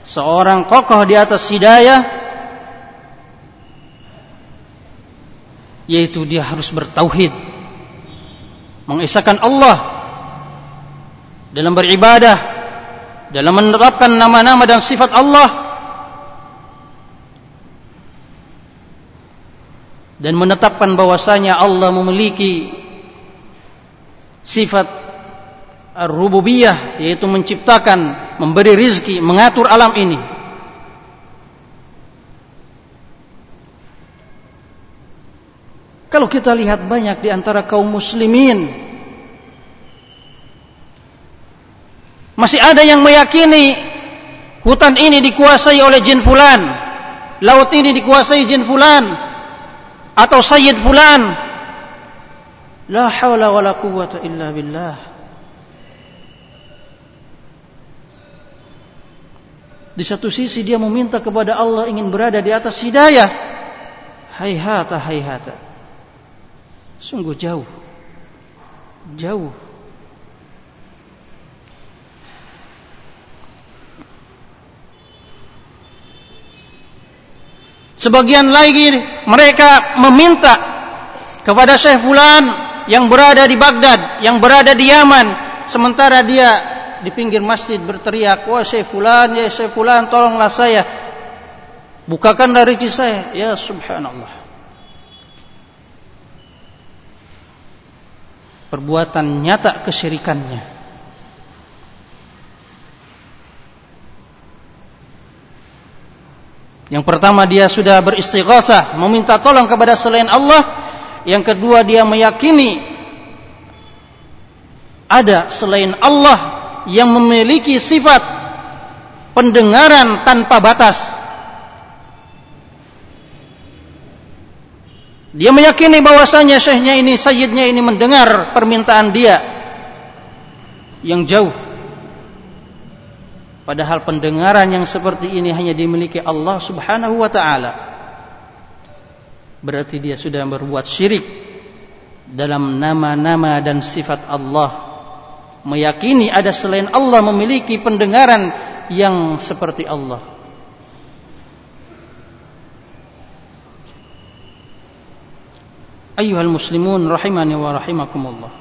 Seorang kokoh di atas hidayah Yaitu dia harus bertauhid mengisahkan Allah Dalam beribadah Dalam menerapkan nama-nama dan sifat Allah dan menetapkan bahwasanya Allah memiliki sifat ar-rububiyah yaitu menciptakan, memberi rizki, mengatur alam ini. Kalau kita lihat banyak di antara kaum muslimin masih ada yang meyakini hutan ini dikuasai oleh jin fulan, laut ini dikuasai jin fulan atau sayyid fulan. La haula wala quwwata illa billah. Di satu sisi dia meminta kepada Allah ingin berada di atas hidayah. Hayhata hayhata. Sungguh jauh. Jauh. Sebagian lagi mereka meminta kepada Syekh Fulan yang berada di Baghdad, yang berada di Yaman, sementara dia di pinggir masjid berteriak, "Wah Syekh Fulan, ya Syekh Fulan, tolonglah saya. Bukakan dari saya." Ya subhanallah. perbuatan nyata kesyirikannya. Yang pertama dia sudah beristighosah, meminta tolong kepada selain Allah. Yang kedua dia meyakini ada selain Allah yang memiliki sifat pendengaran tanpa batas. Dia meyakini bahwasanya syekhnya ini, sayyidnya ini mendengar permintaan dia yang jauh. Padahal pendengaran yang seperti ini hanya dimiliki Allah Subhanahu wa taala berarti dia sudah berbuat syirik dalam nama-nama dan sifat Allah. Meyakini ada selain Allah memiliki pendengaran yang seperti Allah. Ayuhal muslimun rahimani wa rahimakumullah.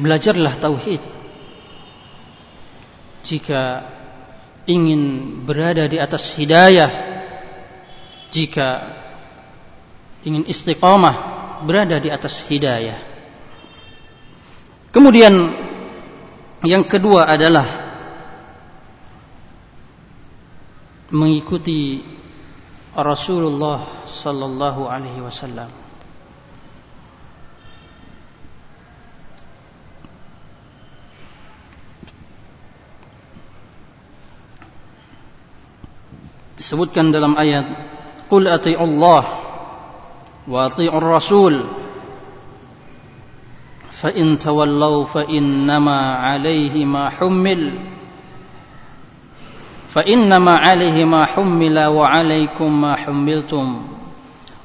Belajarlah tauhid jika ingin berada di atas hidayah jika ingin istiqamah berada di atas hidayah kemudian yang kedua adalah mengikuti Rasulullah sallallahu alaihi wasallam. Disebutkan dalam ayat Qul ati'u Allah wa ati'u Rasul fa in tawallaw fa innama 'alaihi ma hummil فإنما عليه ما حمل وعليكم ما حملتم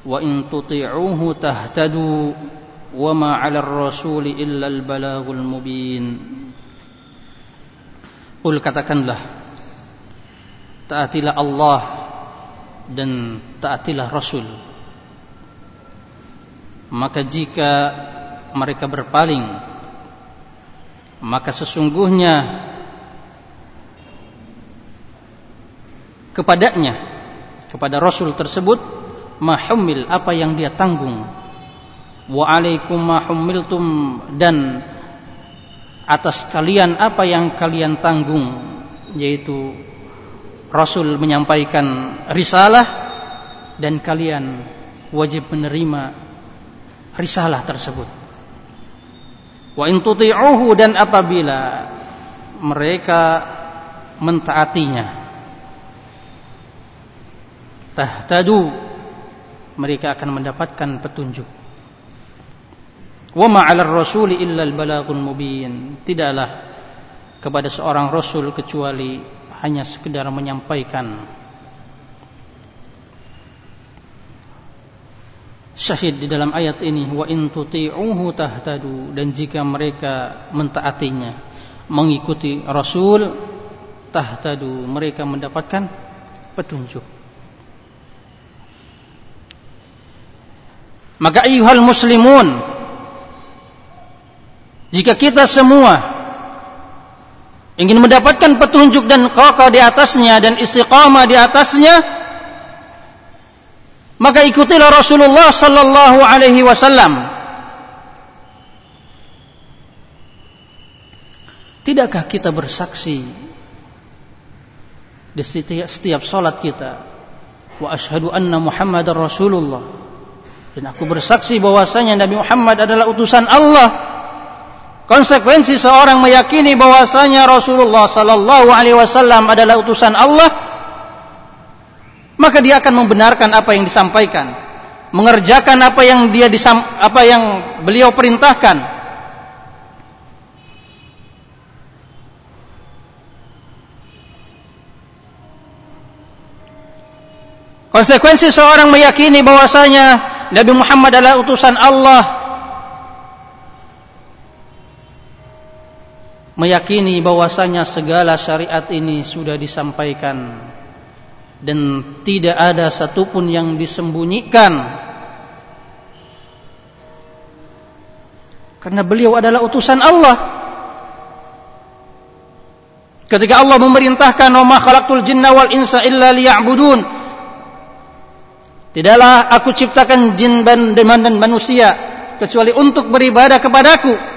وإن تطيعوه تهتدوا وما على الرسول إلا البلاغ المبين قل katakanlah taatilah Allah dan taatilah Rasul. Maka jika mereka berpaling maka sesungguhnya kepadanya kepada Rasul tersebut mahumil apa yang dia tanggung? Wa alaikum mahumiltum dan atas kalian apa yang kalian tanggung? Yaitu Rasul menyampaikan risalah dan kalian wajib menerima risalah tersebut. Wa in tuti'uhu dan apabila mereka mentaatinya tahtadu mereka akan mendapatkan petunjuk. Wa ma'alar rasuli illa al-balaghul mubin. Tidaklah kepada seorang rasul kecuali hanya sekedar menyampaikan. Syahid di dalam ayat ini wa in tuti'uhu tahtadu. Dan jika mereka mentaatinya mengikuti rasul tahtadu mereka mendapatkan petunjuk. Maka ayuhal muslimun Jika kita semua ingin mendapatkan petunjuk dan kokoh di atasnya dan istiqamah di atasnya maka ikutilah Rasulullah sallallahu alaihi wasallam. Tidakkah kita bersaksi di setiap, setiap salat kita? Wa asyhadu anna muhammadar rasulullah. Dan aku bersaksi bahwasanya Nabi Muhammad adalah utusan Allah Konsekuensi seorang meyakini bahwasanya Rasulullah sallallahu alaihi wasallam adalah utusan Allah, maka dia akan membenarkan apa yang disampaikan, mengerjakan apa yang dia disam, apa yang beliau perintahkan. Konsekuensi seorang meyakini bahwasanya Nabi Muhammad adalah utusan Allah meyakini bahwasanya segala syariat ini sudah disampaikan. Dan tidak ada satupun yang disembunyikan. Karena beliau adalah utusan Allah. Ketika Allah memerintahkan wa ma khalaqtul jinna wal insa illa liya'budun. Tidaklah aku ciptakan jin dan manusia kecuali untuk beribadah kepadaku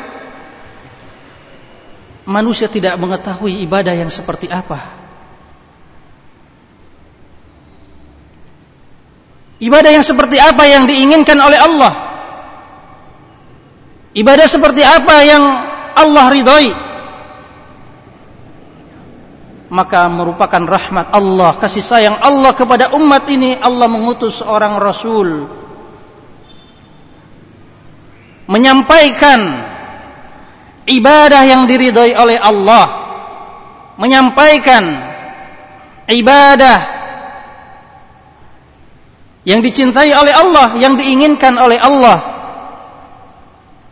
manusia tidak mengetahui ibadah yang seperti apa. Ibadah yang seperti apa yang diinginkan oleh Allah? Ibadah seperti apa yang Allah ridhoi? Maka merupakan rahmat Allah, kasih sayang Allah kepada umat ini Allah mengutus seorang rasul menyampaikan ibadah yang diridhoi oleh Allah. Menyampaikan ibadah yang dicintai oleh Allah yang diinginkan oleh Allah.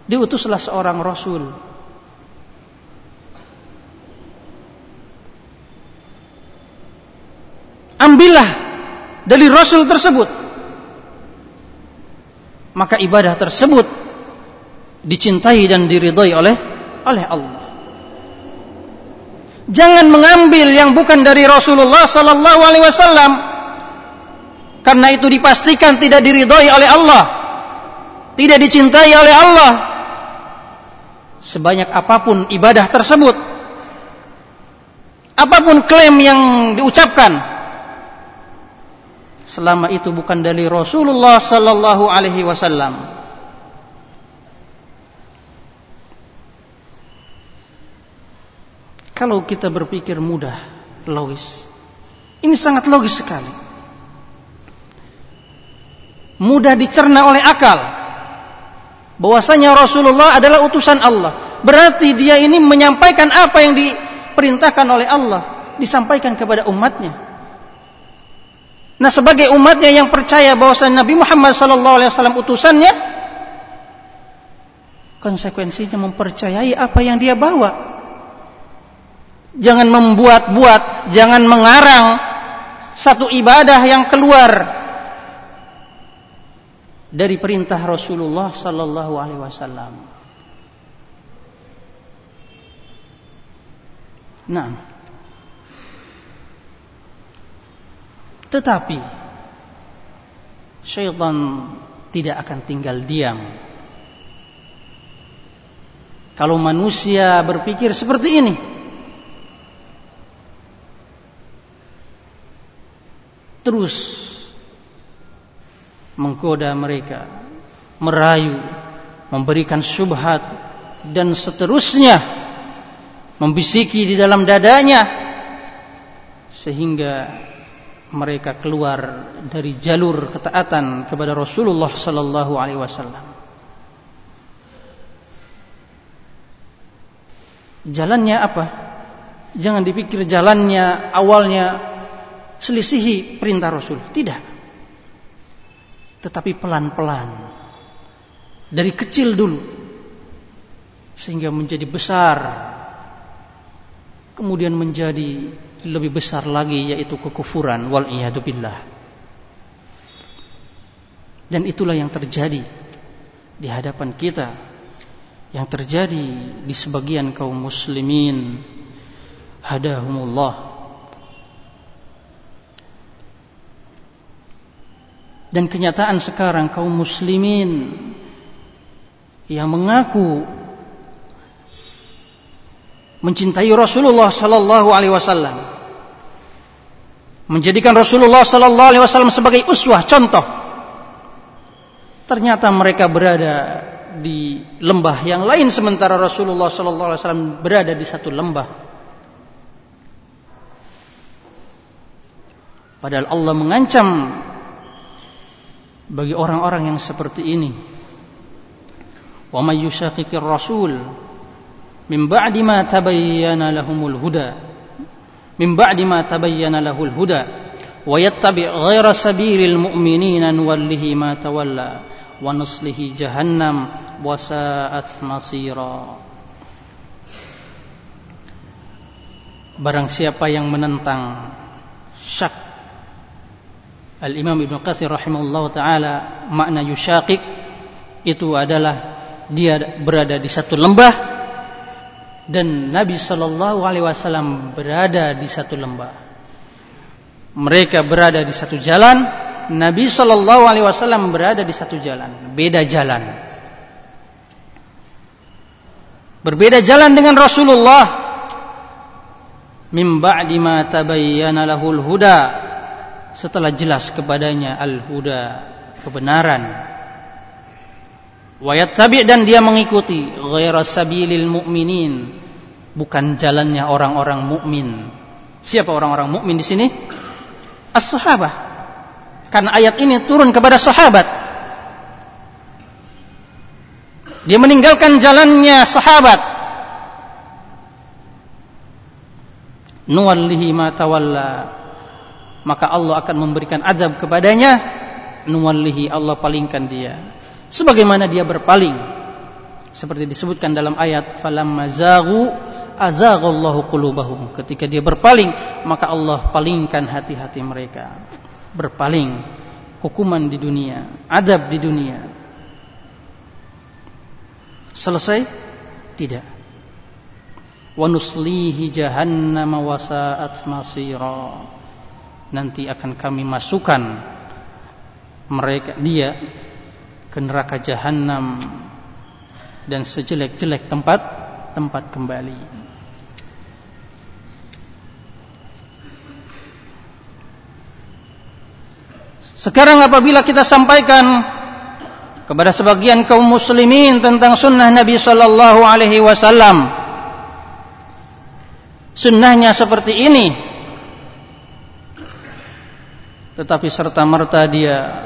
Diutuslah seorang rasul. Ambillah dari rasul tersebut. Maka ibadah tersebut dicintai dan diridhoi oleh oleh Allah. Jangan mengambil yang bukan dari Rasulullah sallallahu alaihi wasallam. Karena itu dipastikan tidak diridhoi oleh Allah, tidak dicintai oleh Allah. Sebanyak apa pun ibadah tersebut, apa pun klaim yang diucapkan, selama itu bukan dari Rasulullah sallallahu alaihi wasallam, Kalau kita berpikir mudah, logis. Ini sangat logis sekali. Mudah dicerna oleh akal. Bahwasanya Rasulullah adalah utusan Allah. Berarti dia ini menyampaikan apa yang diperintahkan oleh Allah, disampaikan kepada umatnya. Nah, sebagai umatnya yang percaya bahwasanya Nabi Muhammad SAW utusannya, konsekuensinya mempercayai apa yang dia bawa jangan membuat-buat, jangan mengarang satu ibadah yang keluar dari perintah Rasulullah sallallahu alaihi wasallam. Nah, tetapi syaitan tidak akan tinggal diam. Kalau manusia berpikir seperti ini, terus menggoda mereka, merayu, memberikan syubhat dan seterusnya membisiki di dalam dadanya sehingga mereka keluar dari jalur ketaatan kepada Rasulullah sallallahu alaihi wasallam. Jalannya apa? Jangan dipikir jalannya awalnya selisihi perintah Rasul. Tidak. Tetapi pelan-pelan. Dari kecil dulu. Sehingga menjadi besar. Kemudian menjadi lebih besar lagi yaitu kekufuran wal billah. Dan itulah yang terjadi di hadapan kita. Yang terjadi di sebagian kaum muslimin hadahumullah dan kenyataan sekarang kaum muslimin yang mengaku mencintai Rasulullah sallallahu alaihi wasallam menjadikan Rasulullah sallallahu alaihi wasallam sebagai uswah contoh. Ternyata mereka berada di lembah yang lain sementara Rasulullah sallallahu alaihi wasallam berada di satu lembah. Padahal Allah mengancam bagi orang-orang yang seperti ini. Wa may yushaqiqir rasul min ba'di ma tabayyana lahumul huda min ba'di ma tabayyana lahul huda wa yattabi' ghaira sabilil mu'minina nuwallihi ma tawalla wa nuslihi jahannam wa sa'at masira. Barang siapa yang menentang syak Al-Imam Ibn Qasir rahimahullah ta'ala makna yushaqiq itu adalah dia berada di satu lembah dan Nabi Shallallahu Alaihi Wasallam berada di satu lembah. Mereka berada di satu jalan, Nabi Shallallahu Alaihi Wasallam berada di satu jalan, beda jalan. Berbeda jalan dengan Rasulullah. Min ba'di ma tabayyana lahul huda. Setelah jelas kepadanya al-huda, kebenaran Wayattabi dan dia mengikuti ghaira sabilil mu'minin bukan jalannya orang-orang mukmin. Siapa orang-orang mukmin di sini? As-sahabah. Karena ayat ini turun kepada sahabat. Dia meninggalkan jalannya sahabat. Nuwallihi ma tawalla. Maka Allah akan memberikan azab kepadanya. Nuwallihi Allah palingkan dia. Sebagaimana dia berpaling. Seperti disebutkan dalam ayat falamma zaghu azaghallahu qulubahum. Ketika dia berpaling maka Allah palingkan hati-hati mereka. Berpaling. Hukuman di dunia. Adab di dunia. Selesai? Tidak. Wa nuslihi jahannam wa sa'at masira nanti akan kami masukkan mereka dia ke neraka jahanam dan sejelek-jelek tempat tempat kembali. Sekarang apabila kita sampaikan kepada sebagian kaum muslimin tentang sunnah Nabi sallallahu alaihi wasallam sunnahnya seperti ini tetapi serta merta dia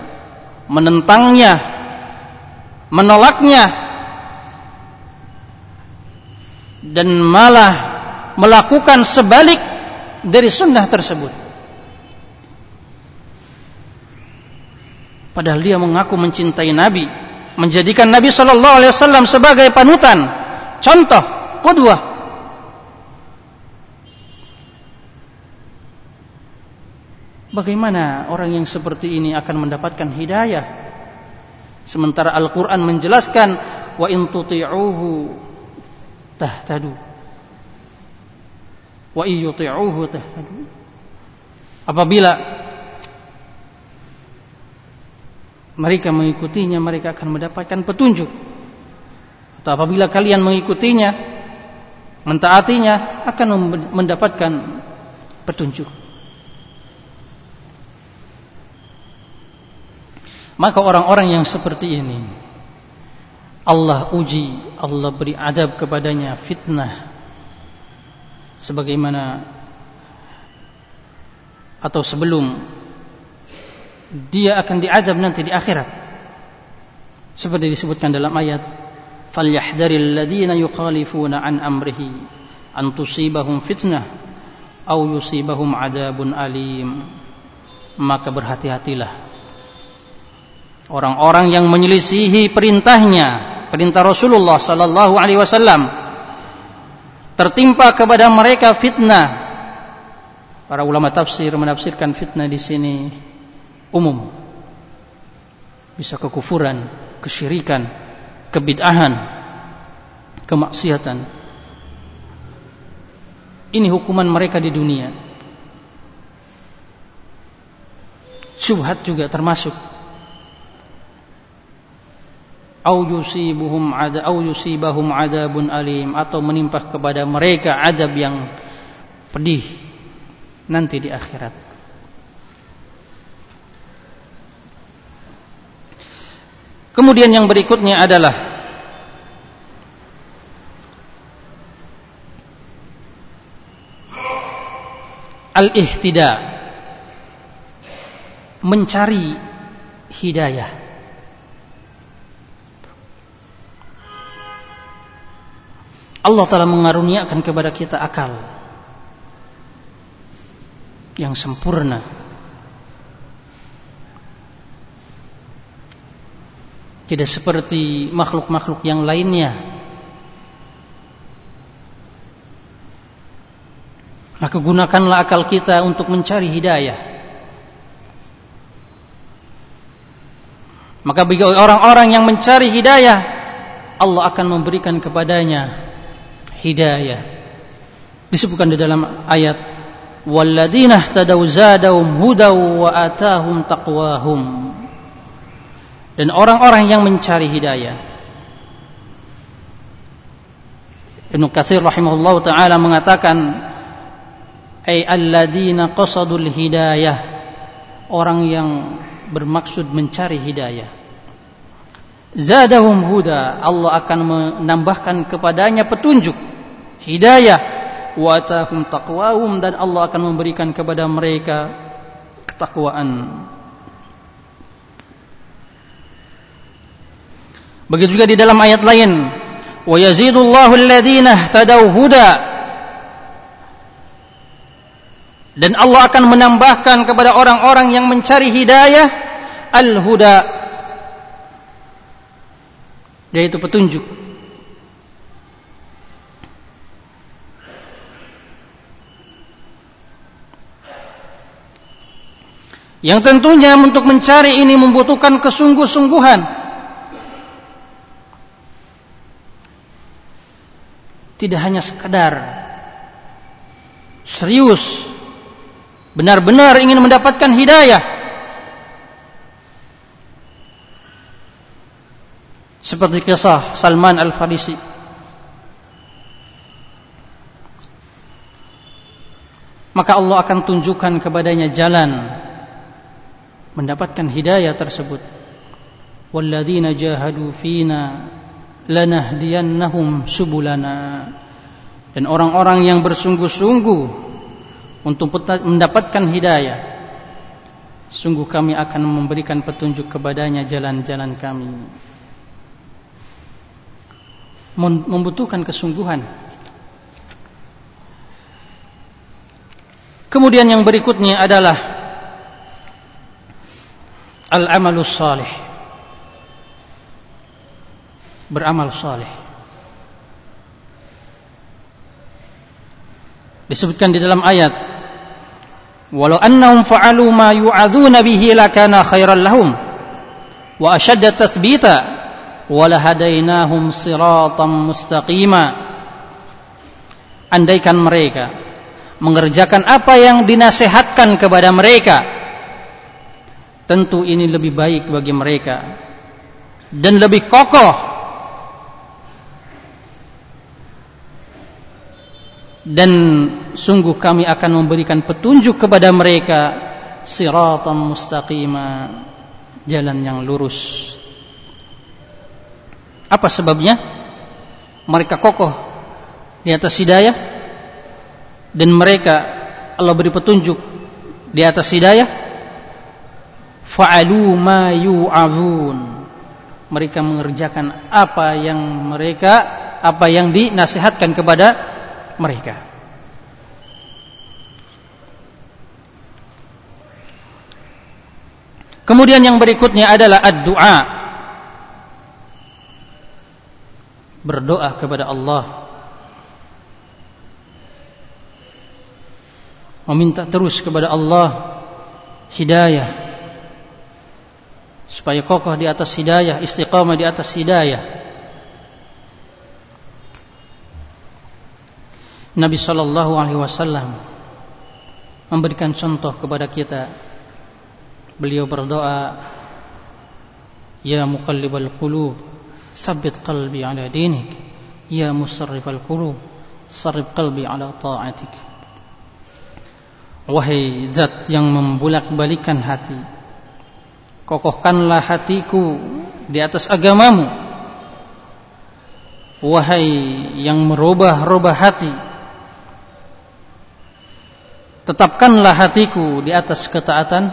menentangnya menolaknya dan malah melakukan sebalik dari sunnah tersebut. Padahal dia mengaku mencintai Nabi, menjadikan Nabi Shallallahu Alaihi Wasallam sebagai panutan, contoh, qudwah. Bagaimana orang yang seperti ini akan mendapatkan hidayah? Sementara Al-Quran menjelaskan wa in tuti'uhu tahtadu. Wa in yuti'uhu tahtadu. Apabila mereka mengikutinya, mereka akan mendapatkan petunjuk. Atau apabila kalian mengikutinya, mentaatinya, akan mendapatkan petunjuk. Maka orang-orang yang seperti ini Allah uji, Allah beri adab kepadanya fitnah. Sebagaimana atau sebelum dia akan diadab nanti di akhirat. Seperti disebutkan dalam ayat falyahdharil ladina yukhalifuna an amrihi an tusibahum fitnah au yusibahum adabun alim. Maka berhati-hatilah orang-orang yang menyelisihi perintahnya, perintah Rasulullah sallallahu alaihi wasallam tertimpa kepada mereka fitnah. Para ulama tafsir menafsirkan fitnah di sini umum. Bisa kekufuran, kesyirikan, kebid'ahan, kemaksiatan. Ini hukuman mereka di dunia. Syubhat juga termasuk. Au yusibuhum ada au yusibahum adabun alim atau menimpa kepada mereka adab yang pedih nanti di akhirat. Kemudian yang berikutnya adalah al-ihtida mencari hidayah Allah telah mengaruniakan kepada kita akal yang sempurna tidak seperti makhluk-makhluk yang lainnya Maka gunakanlah akal kita untuk mencari hidayah. Maka bagi orang-orang yang mencari hidayah, Allah akan memberikan kepadanya hidayah. Disebutkan di dalam ayat walladzina ihtadaw zadahum hudaw wa atahum taqwahum. Dan orang-orang yang mencari hidayah. Ibnu Katsir rahimahullah taala mengatakan ay alladzina qasadul hidayah orang yang bermaksud mencari hidayah zadahum huda. Allah akan menambahkan kepadanya petunjuk hidayah. Wa atahum taqwahum. Dan Allah akan memberikan kepada mereka ketakwaan. Begitu juga di dalam ayat lain. Wa yazidullahu alladzina tadaw huda. Dan Allah akan menambahkan kepada orang-orang yang mencari hidayah al-huda yaitu petunjuk. Yang tentunya untuk mencari ini membutuhkan kesungguh-sungguhan. Tidak hanya sekadar serius benar-benar ingin mendapatkan hidayah seperti kisah Salman Al-Farisi. Maka Allah akan tunjukkan kepadanya jalan mendapatkan hidayah tersebut. Walladzina jahadu fina lanahdiyannahum subulana. Dan orang-orang yang bersungguh-sungguh untuk mendapatkan hidayah sungguh kami akan memberikan petunjuk kepadanya jalan-jalan kami membutuhkan kesungguhan. Kemudian yang berikutnya adalah al-amalus salih. Beramal saleh disebutkan di dalam ayat walau annahum fa'alu ma yu'adzuna bihi lakana khairan lahum wa ashadda tathbita wa lahadainahum siratan mustaqima andaikan mereka mengerjakan apa yang dinasehatkan kepada mereka tentu ini lebih baik bagi mereka dan lebih kokoh dan sungguh kami akan memberikan petunjuk kepada mereka siratan mustaqima jalan yang lurus apa sebabnya mereka kokoh di atas hidayah dan mereka Allah beri petunjuk di atas hidayah fa'alu ma yu'azun mereka mengerjakan apa yang mereka apa yang dinasihatkan kepada mereka. Kemudian yang berikutnya adalah ad-du'a. Berdoa kepada Allah. Meminta terus kepada Allah hidayah supaya kokoh di atas hidayah, istiqamah di atas hidayah. Nabi Shallallahu Alaihi Wasallam memberikan contoh kepada kita. Beliau berdoa, Ya muqallibal qulub, tsabbit qalbi ala dinik. Ya musarrifal qulub, sarrif qalbi ala ta'atik. Wahai zat yang membulak-balikan hati, kokohkanlah hatiku di atas agamamu. Wahai yang merubah-rubah hati, tetapkanlah hatiku di atas ketaatan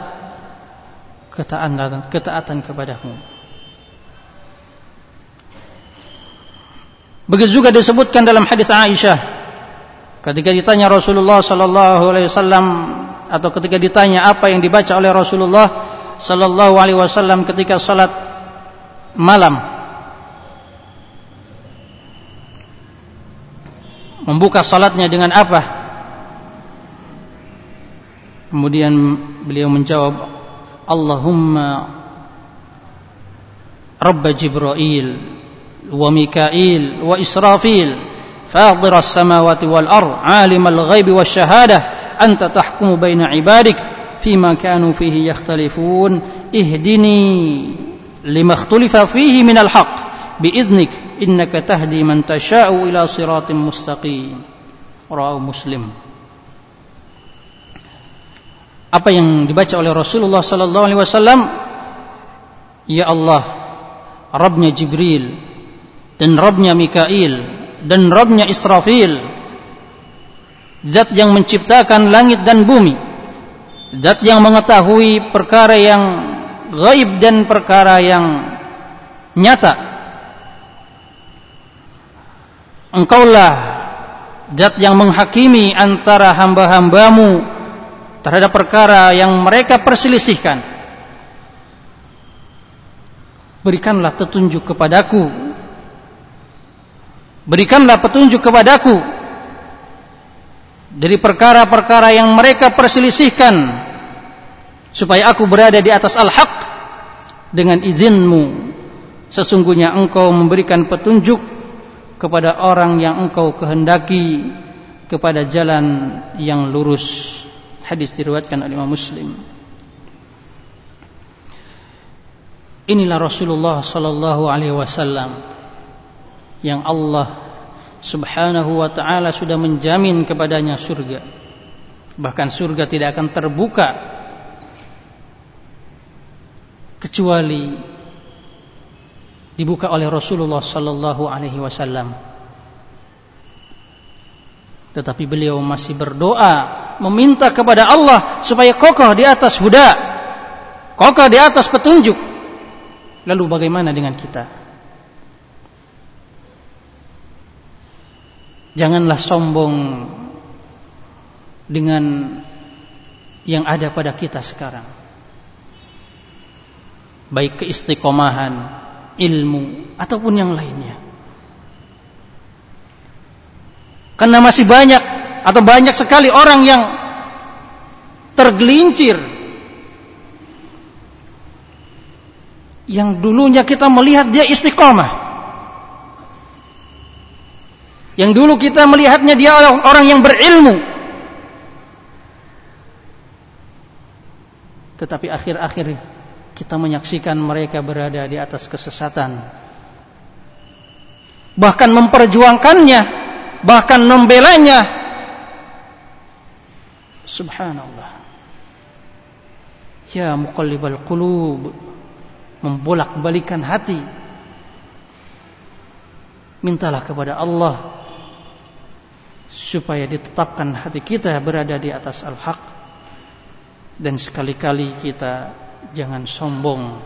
ketaatan ketaatan kepadamu begitu juga disebutkan dalam hadis Aisyah. Ketika ditanya Rasulullah sallallahu alaihi wasallam atau ketika ditanya apa yang dibaca oleh Rasulullah sallallahu alaihi wasallam ketika salat malam membuka salatnya dengan apa? Kemudian beliau menjawab, Allahumma Rabb Jibril wa Israfil فاطر السماوات والأرض عالم الغيب والشهادة. أنت تحكم بين عبادك فيما كانوا فيه يختلفون. اهدني لما اختلف فيه من الحق. بإذنك إنك تهدي من تشاء إلى صراط مستقيم. رواه مسلم. Apa yang dibaca oleh Rasulullah sallallahu alaihi wasallam? Ya Allah Rabbnya Jibril dan Rabbnya Mikail dan Rabbnya Israfil Zat yang menciptakan langit dan bumi Zat yang mengetahui perkara yang gaib dan perkara yang nyata Engkaulah Zat yang menghakimi antara hamba-hambamu terhadap perkara yang mereka perselisihkan. Berikanlah petunjuk kepadaku. Berikanlah petunjuk kepadaku dari perkara-perkara yang mereka perselisihkan supaya aku berada di atas al-haq dengan izinmu. Sesungguhnya engkau memberikan petunjuk kepada orang yang engkau kehendaki kepada jalan yang lurus. Hadis diriwayatkan oleh Imam Muslim. Inilah Rasulullah sallallahu alaihi wasallam yang Allah Subhanahu wa taala sudah menjamin kepadanya surga. Bahkan surga tidak akan terbuka kecuali dibuka oleh Rasulullah sallallahu alaihi wasallam. Tetapi beliau masih berdoa meminta kepada Allah supaya kokoh di atas huda, kokoh di atas petunjuk. Lalu bagaimana dengan kita? Janganlah sombong dengan yang ada pada kita sekarang. Baik keistiqomahan, ilmu ataupun yang lainnya. Karena masih banyak atau banyak sekali orang yang tergelincir yang dulunya kita melihat dia istiqomah yang dulu kita melihatnya dia orang yang berilmu tetapi akhir-akhir kita menyaksikan mereka berada di atas kesesatan bahkan memperjuangkannya bahkan membelanya Subhanallah. Ya muqallibal qulub membolak-balikan hati. Mintalah kepada Allah supaya ditetapkan hati kita berada di atas al-haq dan sekali-kali kita jangan sombong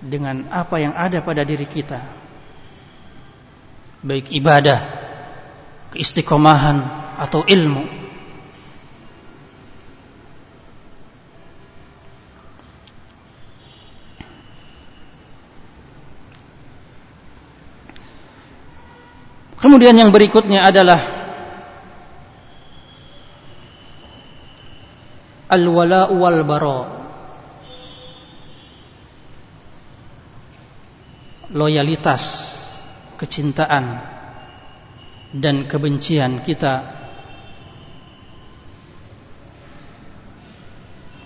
dengan apa yang ada pada diri kita. Baik ibadah, keistiqomahan atau ilmu. Kemudian yang berikutnya adalah al-wala wal bara. Loyalitas, kecintaan dan kebencian kita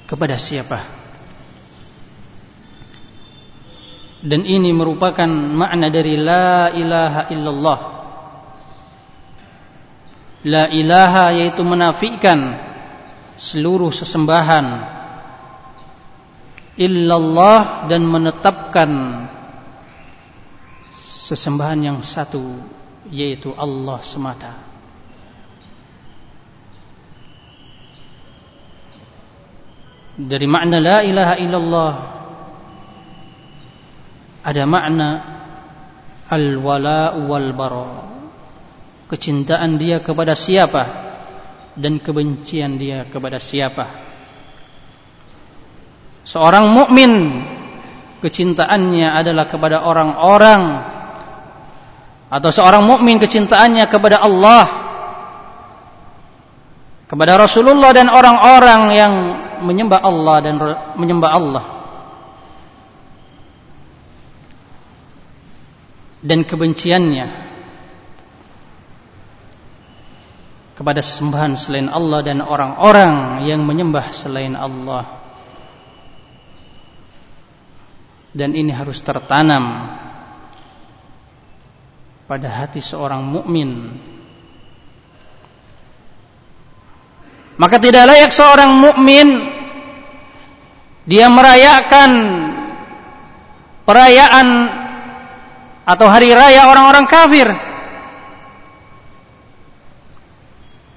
kepada siapa dan ini merupakan makna dari la ilaha illallah la ilaha yaitu menafikan seluruh sesembahan illallah dan menetapkan sesembahan yang satu yaitu Allah semata. Dari makna la ilaha illallah ada makna al-wala wal bara. Kecintaan dia kepada siapa dan kebencian dia kepada siapa. Seorang mukmin kecintaannya adalah kepada orang-orang. Atau seorang mukmin kecintaannya kepada Allah. Kepada Rasulullah dan orang-orang yang menyembah Allah dan menyembah Allah. Dan kebenciannya kepada sembahan selain Allah dan orang-orang yang menyembah selain Allah dan ini harus tertanam pada hati seorang mukmin. Maka tidak layak seorang mukmin dia merayakan perayaan atau hari raya orang-orang kafir.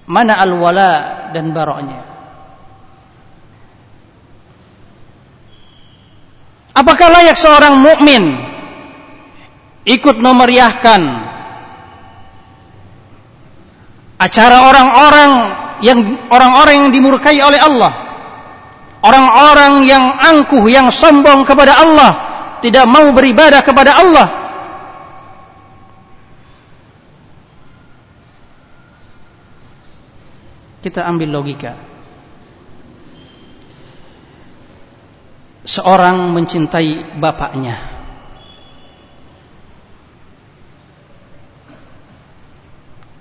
Mana al-wala dan baroknya? Apakah layak seorang mukmin ikut memeriahkan acara orang-orang yang orang-orang yang dimurkai oleh Allah orang-orang yang angkuh yang sombong kepada Allah tidak mau beribadah kepada Allah kita ambil logika seorang mencintai bapaknya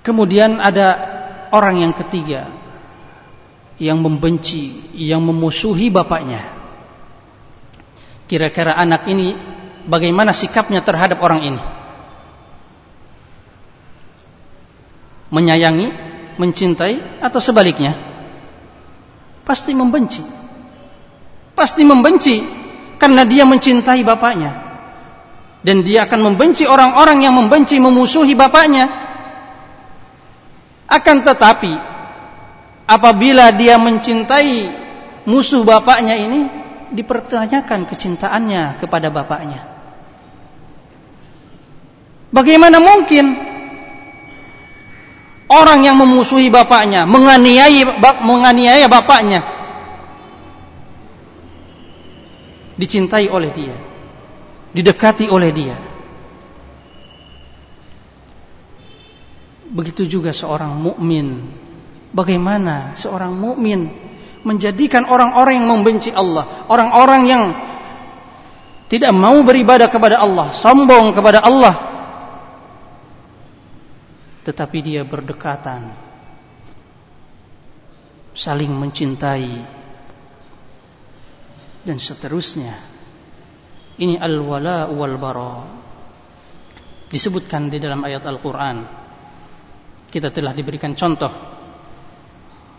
Kemudian ada orang yang ketiga yang membenci, yang memusuhi bapaknya. Kira-kira anak ini bagaimana sikapnya terhadap orang ini? Menyayangi, mencintai atau sebaliknya? Pasti membenci. Pasti membenci karena dia mencintai bapaknya. Dan dia akan membenci orang-orang yang membenci memusuhi bapaknya akan tetapi apabila dia mencintai musuh bapaknya ini dipertanyakan kecintaannya kepada bapaknya. Bagaimana mungkin orang yang memusuhi bapaknya, menganiaya menganiaya bapaknya dicintai oleh dia, didekati oleh dia? Begitu juga seorang mukmin. Bagaimana seorang mukmin menjadikan orang-orang yang membenci Allah, orang-orang yang tidak mau beribadah kepada Allah, sombong kepada Allah, tetapi dia berdekatan, saling mencintai, dan seterusnya. Ini al-wala wal bara. Disebutkan di dalam ayat Al-Qur'an. Kita telah diberikan contoh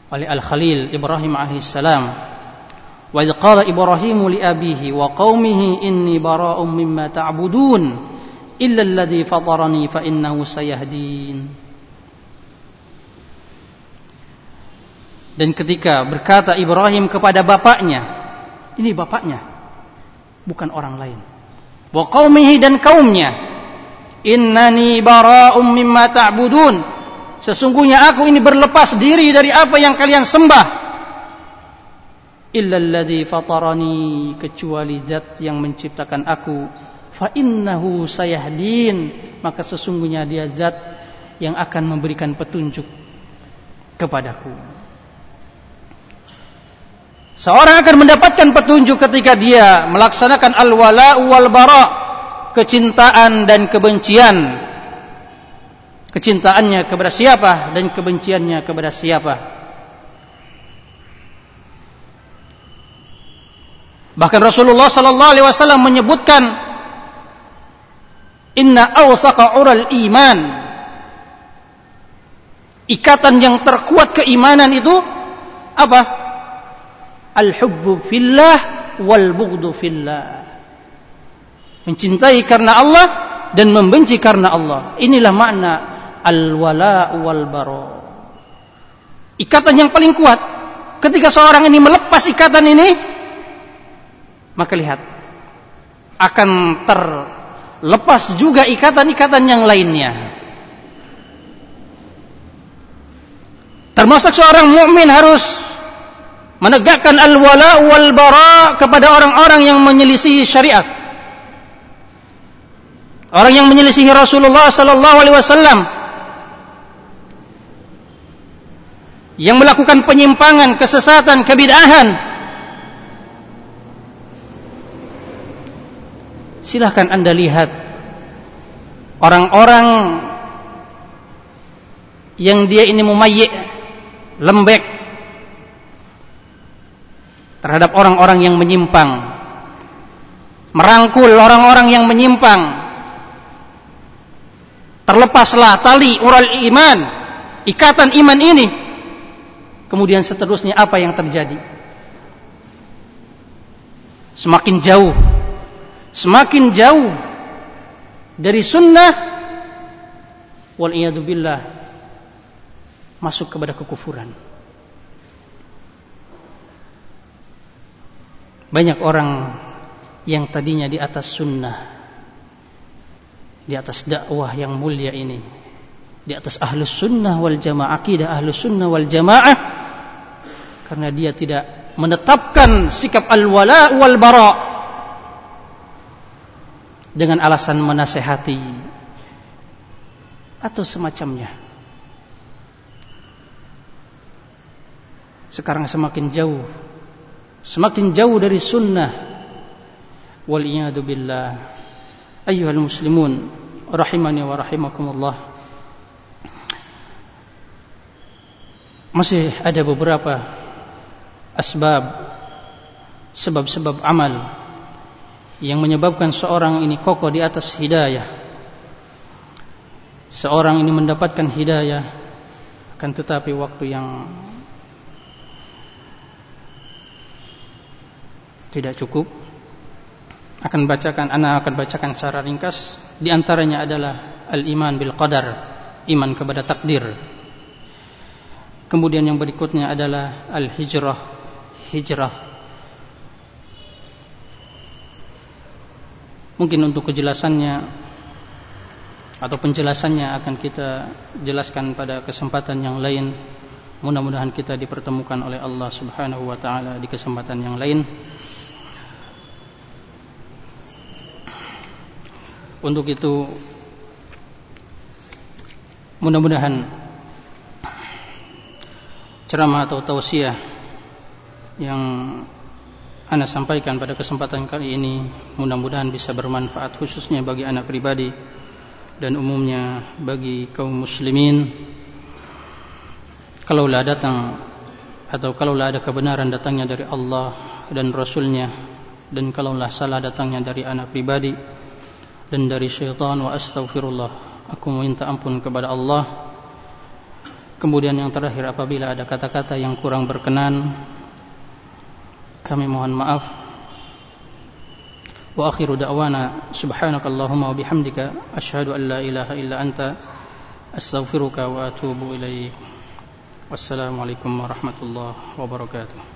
oleh Al-Khalil Ibrahim alaihissalam wa qala Ibrahim li abihi wa qaumihi inni bara'um mimma ta'budun illa alladhi fatarani fa innahu dan ketika berkata Ibrahim kepada bapaknya ini bapaknya bukan orang lain wa qaumihi dan kaumnya innani bara'um mimma ta'budun Sesungguhnya aku ini berlepas diri dari apa yang kalian sembah. Illa alladhi fatarani kecuali zat yang menciptakan aku. Fa innahu sayahdin. Maka sesungguhnya dia zat yang akan memberikan petunjuk kepadaku. Seorang akan mendapatkan petunjuk ketika dia melaksanakan al-wala wal bara, kecintaan dan kebencian kecintaannya kepada siapa dan kebenciannya kepada siapa. Bahkan Rasulullah sallallahu alaihi wasallam menyebutkan inna awsaqa ural iman ikatan yang terkuat keimanan itu apa? Al-hubbu fillah wal bughdu fillah. Mencintai karena Allah dan membenci karena Allah. Inilah makna al-wala wal bara. Ikatan yang paling kuat. Ketika seorang ini melepas ikatan ini, maka lihat akan terlepas juga ikatan-ikatan yang lainnya. Termasuk seorang mukmin harus menegakkan al-wala wal bara kepada orang-orang yang menyelisihi syariat. Orang yang menyelisihi Rasulullah sallallahu alaihi wasallam yang melakukan penyimpangan, kesesatan, kebid'ahan. Silahkan Anda lihat orang-orang yang dia ini mumayyi' lembek terhadap orang-orang yang menyimpang merangkul orang-orang yang menyimpang terlepaslah tali ural iman ikatan iman ini. Kemudian seterusnya apa yang terjadi? Semakin jauh semakin jauh dari sunnah wal billah masuk kepada kekufuran. Banyak orang yang tadinya di atas sunnah di atas dakwah yang mulia ini di atas ahlus sunnah wal jamaah akidah ahlus sunnah wal jamaah karena dia tidak menetapkan sikap al-wala wal bara dengan alasan menasehati atau semacamnya. Sekarang semakin jauh semakin jauh dari sunnah. Wal iyadu billah. Ayyuhal muslimun rahimani wa rahimakumullah. Masih ada beberapa asbab sebab-sebab amal yang menyebabkan seorang ini kokoh di atas hidayah. Seorang ini mendapatkan hidayah akan tetapi waktu yang tidak cukup. Akan bacakan ana akan bacakan secara ringkas. Di antaranya adalah al-iman bil qadar iman kepada takdir. Kemudian yang berikutnya adalah al-hijrah hijrah mungkin untuk kejelasannya atau penjelasannya akan kita jelaskan pada kesempatan yang lain. Mudah-mudahan kita dipertemukan oleh Allah Subhanahu wa taala di kesempatan yang lain. Untuk itu mudah-mudahan ceramah atau tausiah yang Anda sampaikan pada kesempatan kali ini mudah-mudahan bisa bermanfaat khususnya bagi anak pribadi dan umumnya bagi kaum muslimin. Kalaulah datang atau kalaulah ada kebenaran datangnya dari Allah dan Rasulnya dan kalaulah salah datangnya dari anak pribadi dan dari syaitan wa astaghfirullah aku meminta ampun kepada Allah. Kemudian yang terakhir apabila ada kata-kata yang kurang berkenan kami mohon maaf wa akhiru da'wana subhanakallahumma wa bihamdika asyhadu an la ilaha illa anta astaghfiruka wa atubu ilaik wassalamu alaikum warahmatullahi wabarakatuh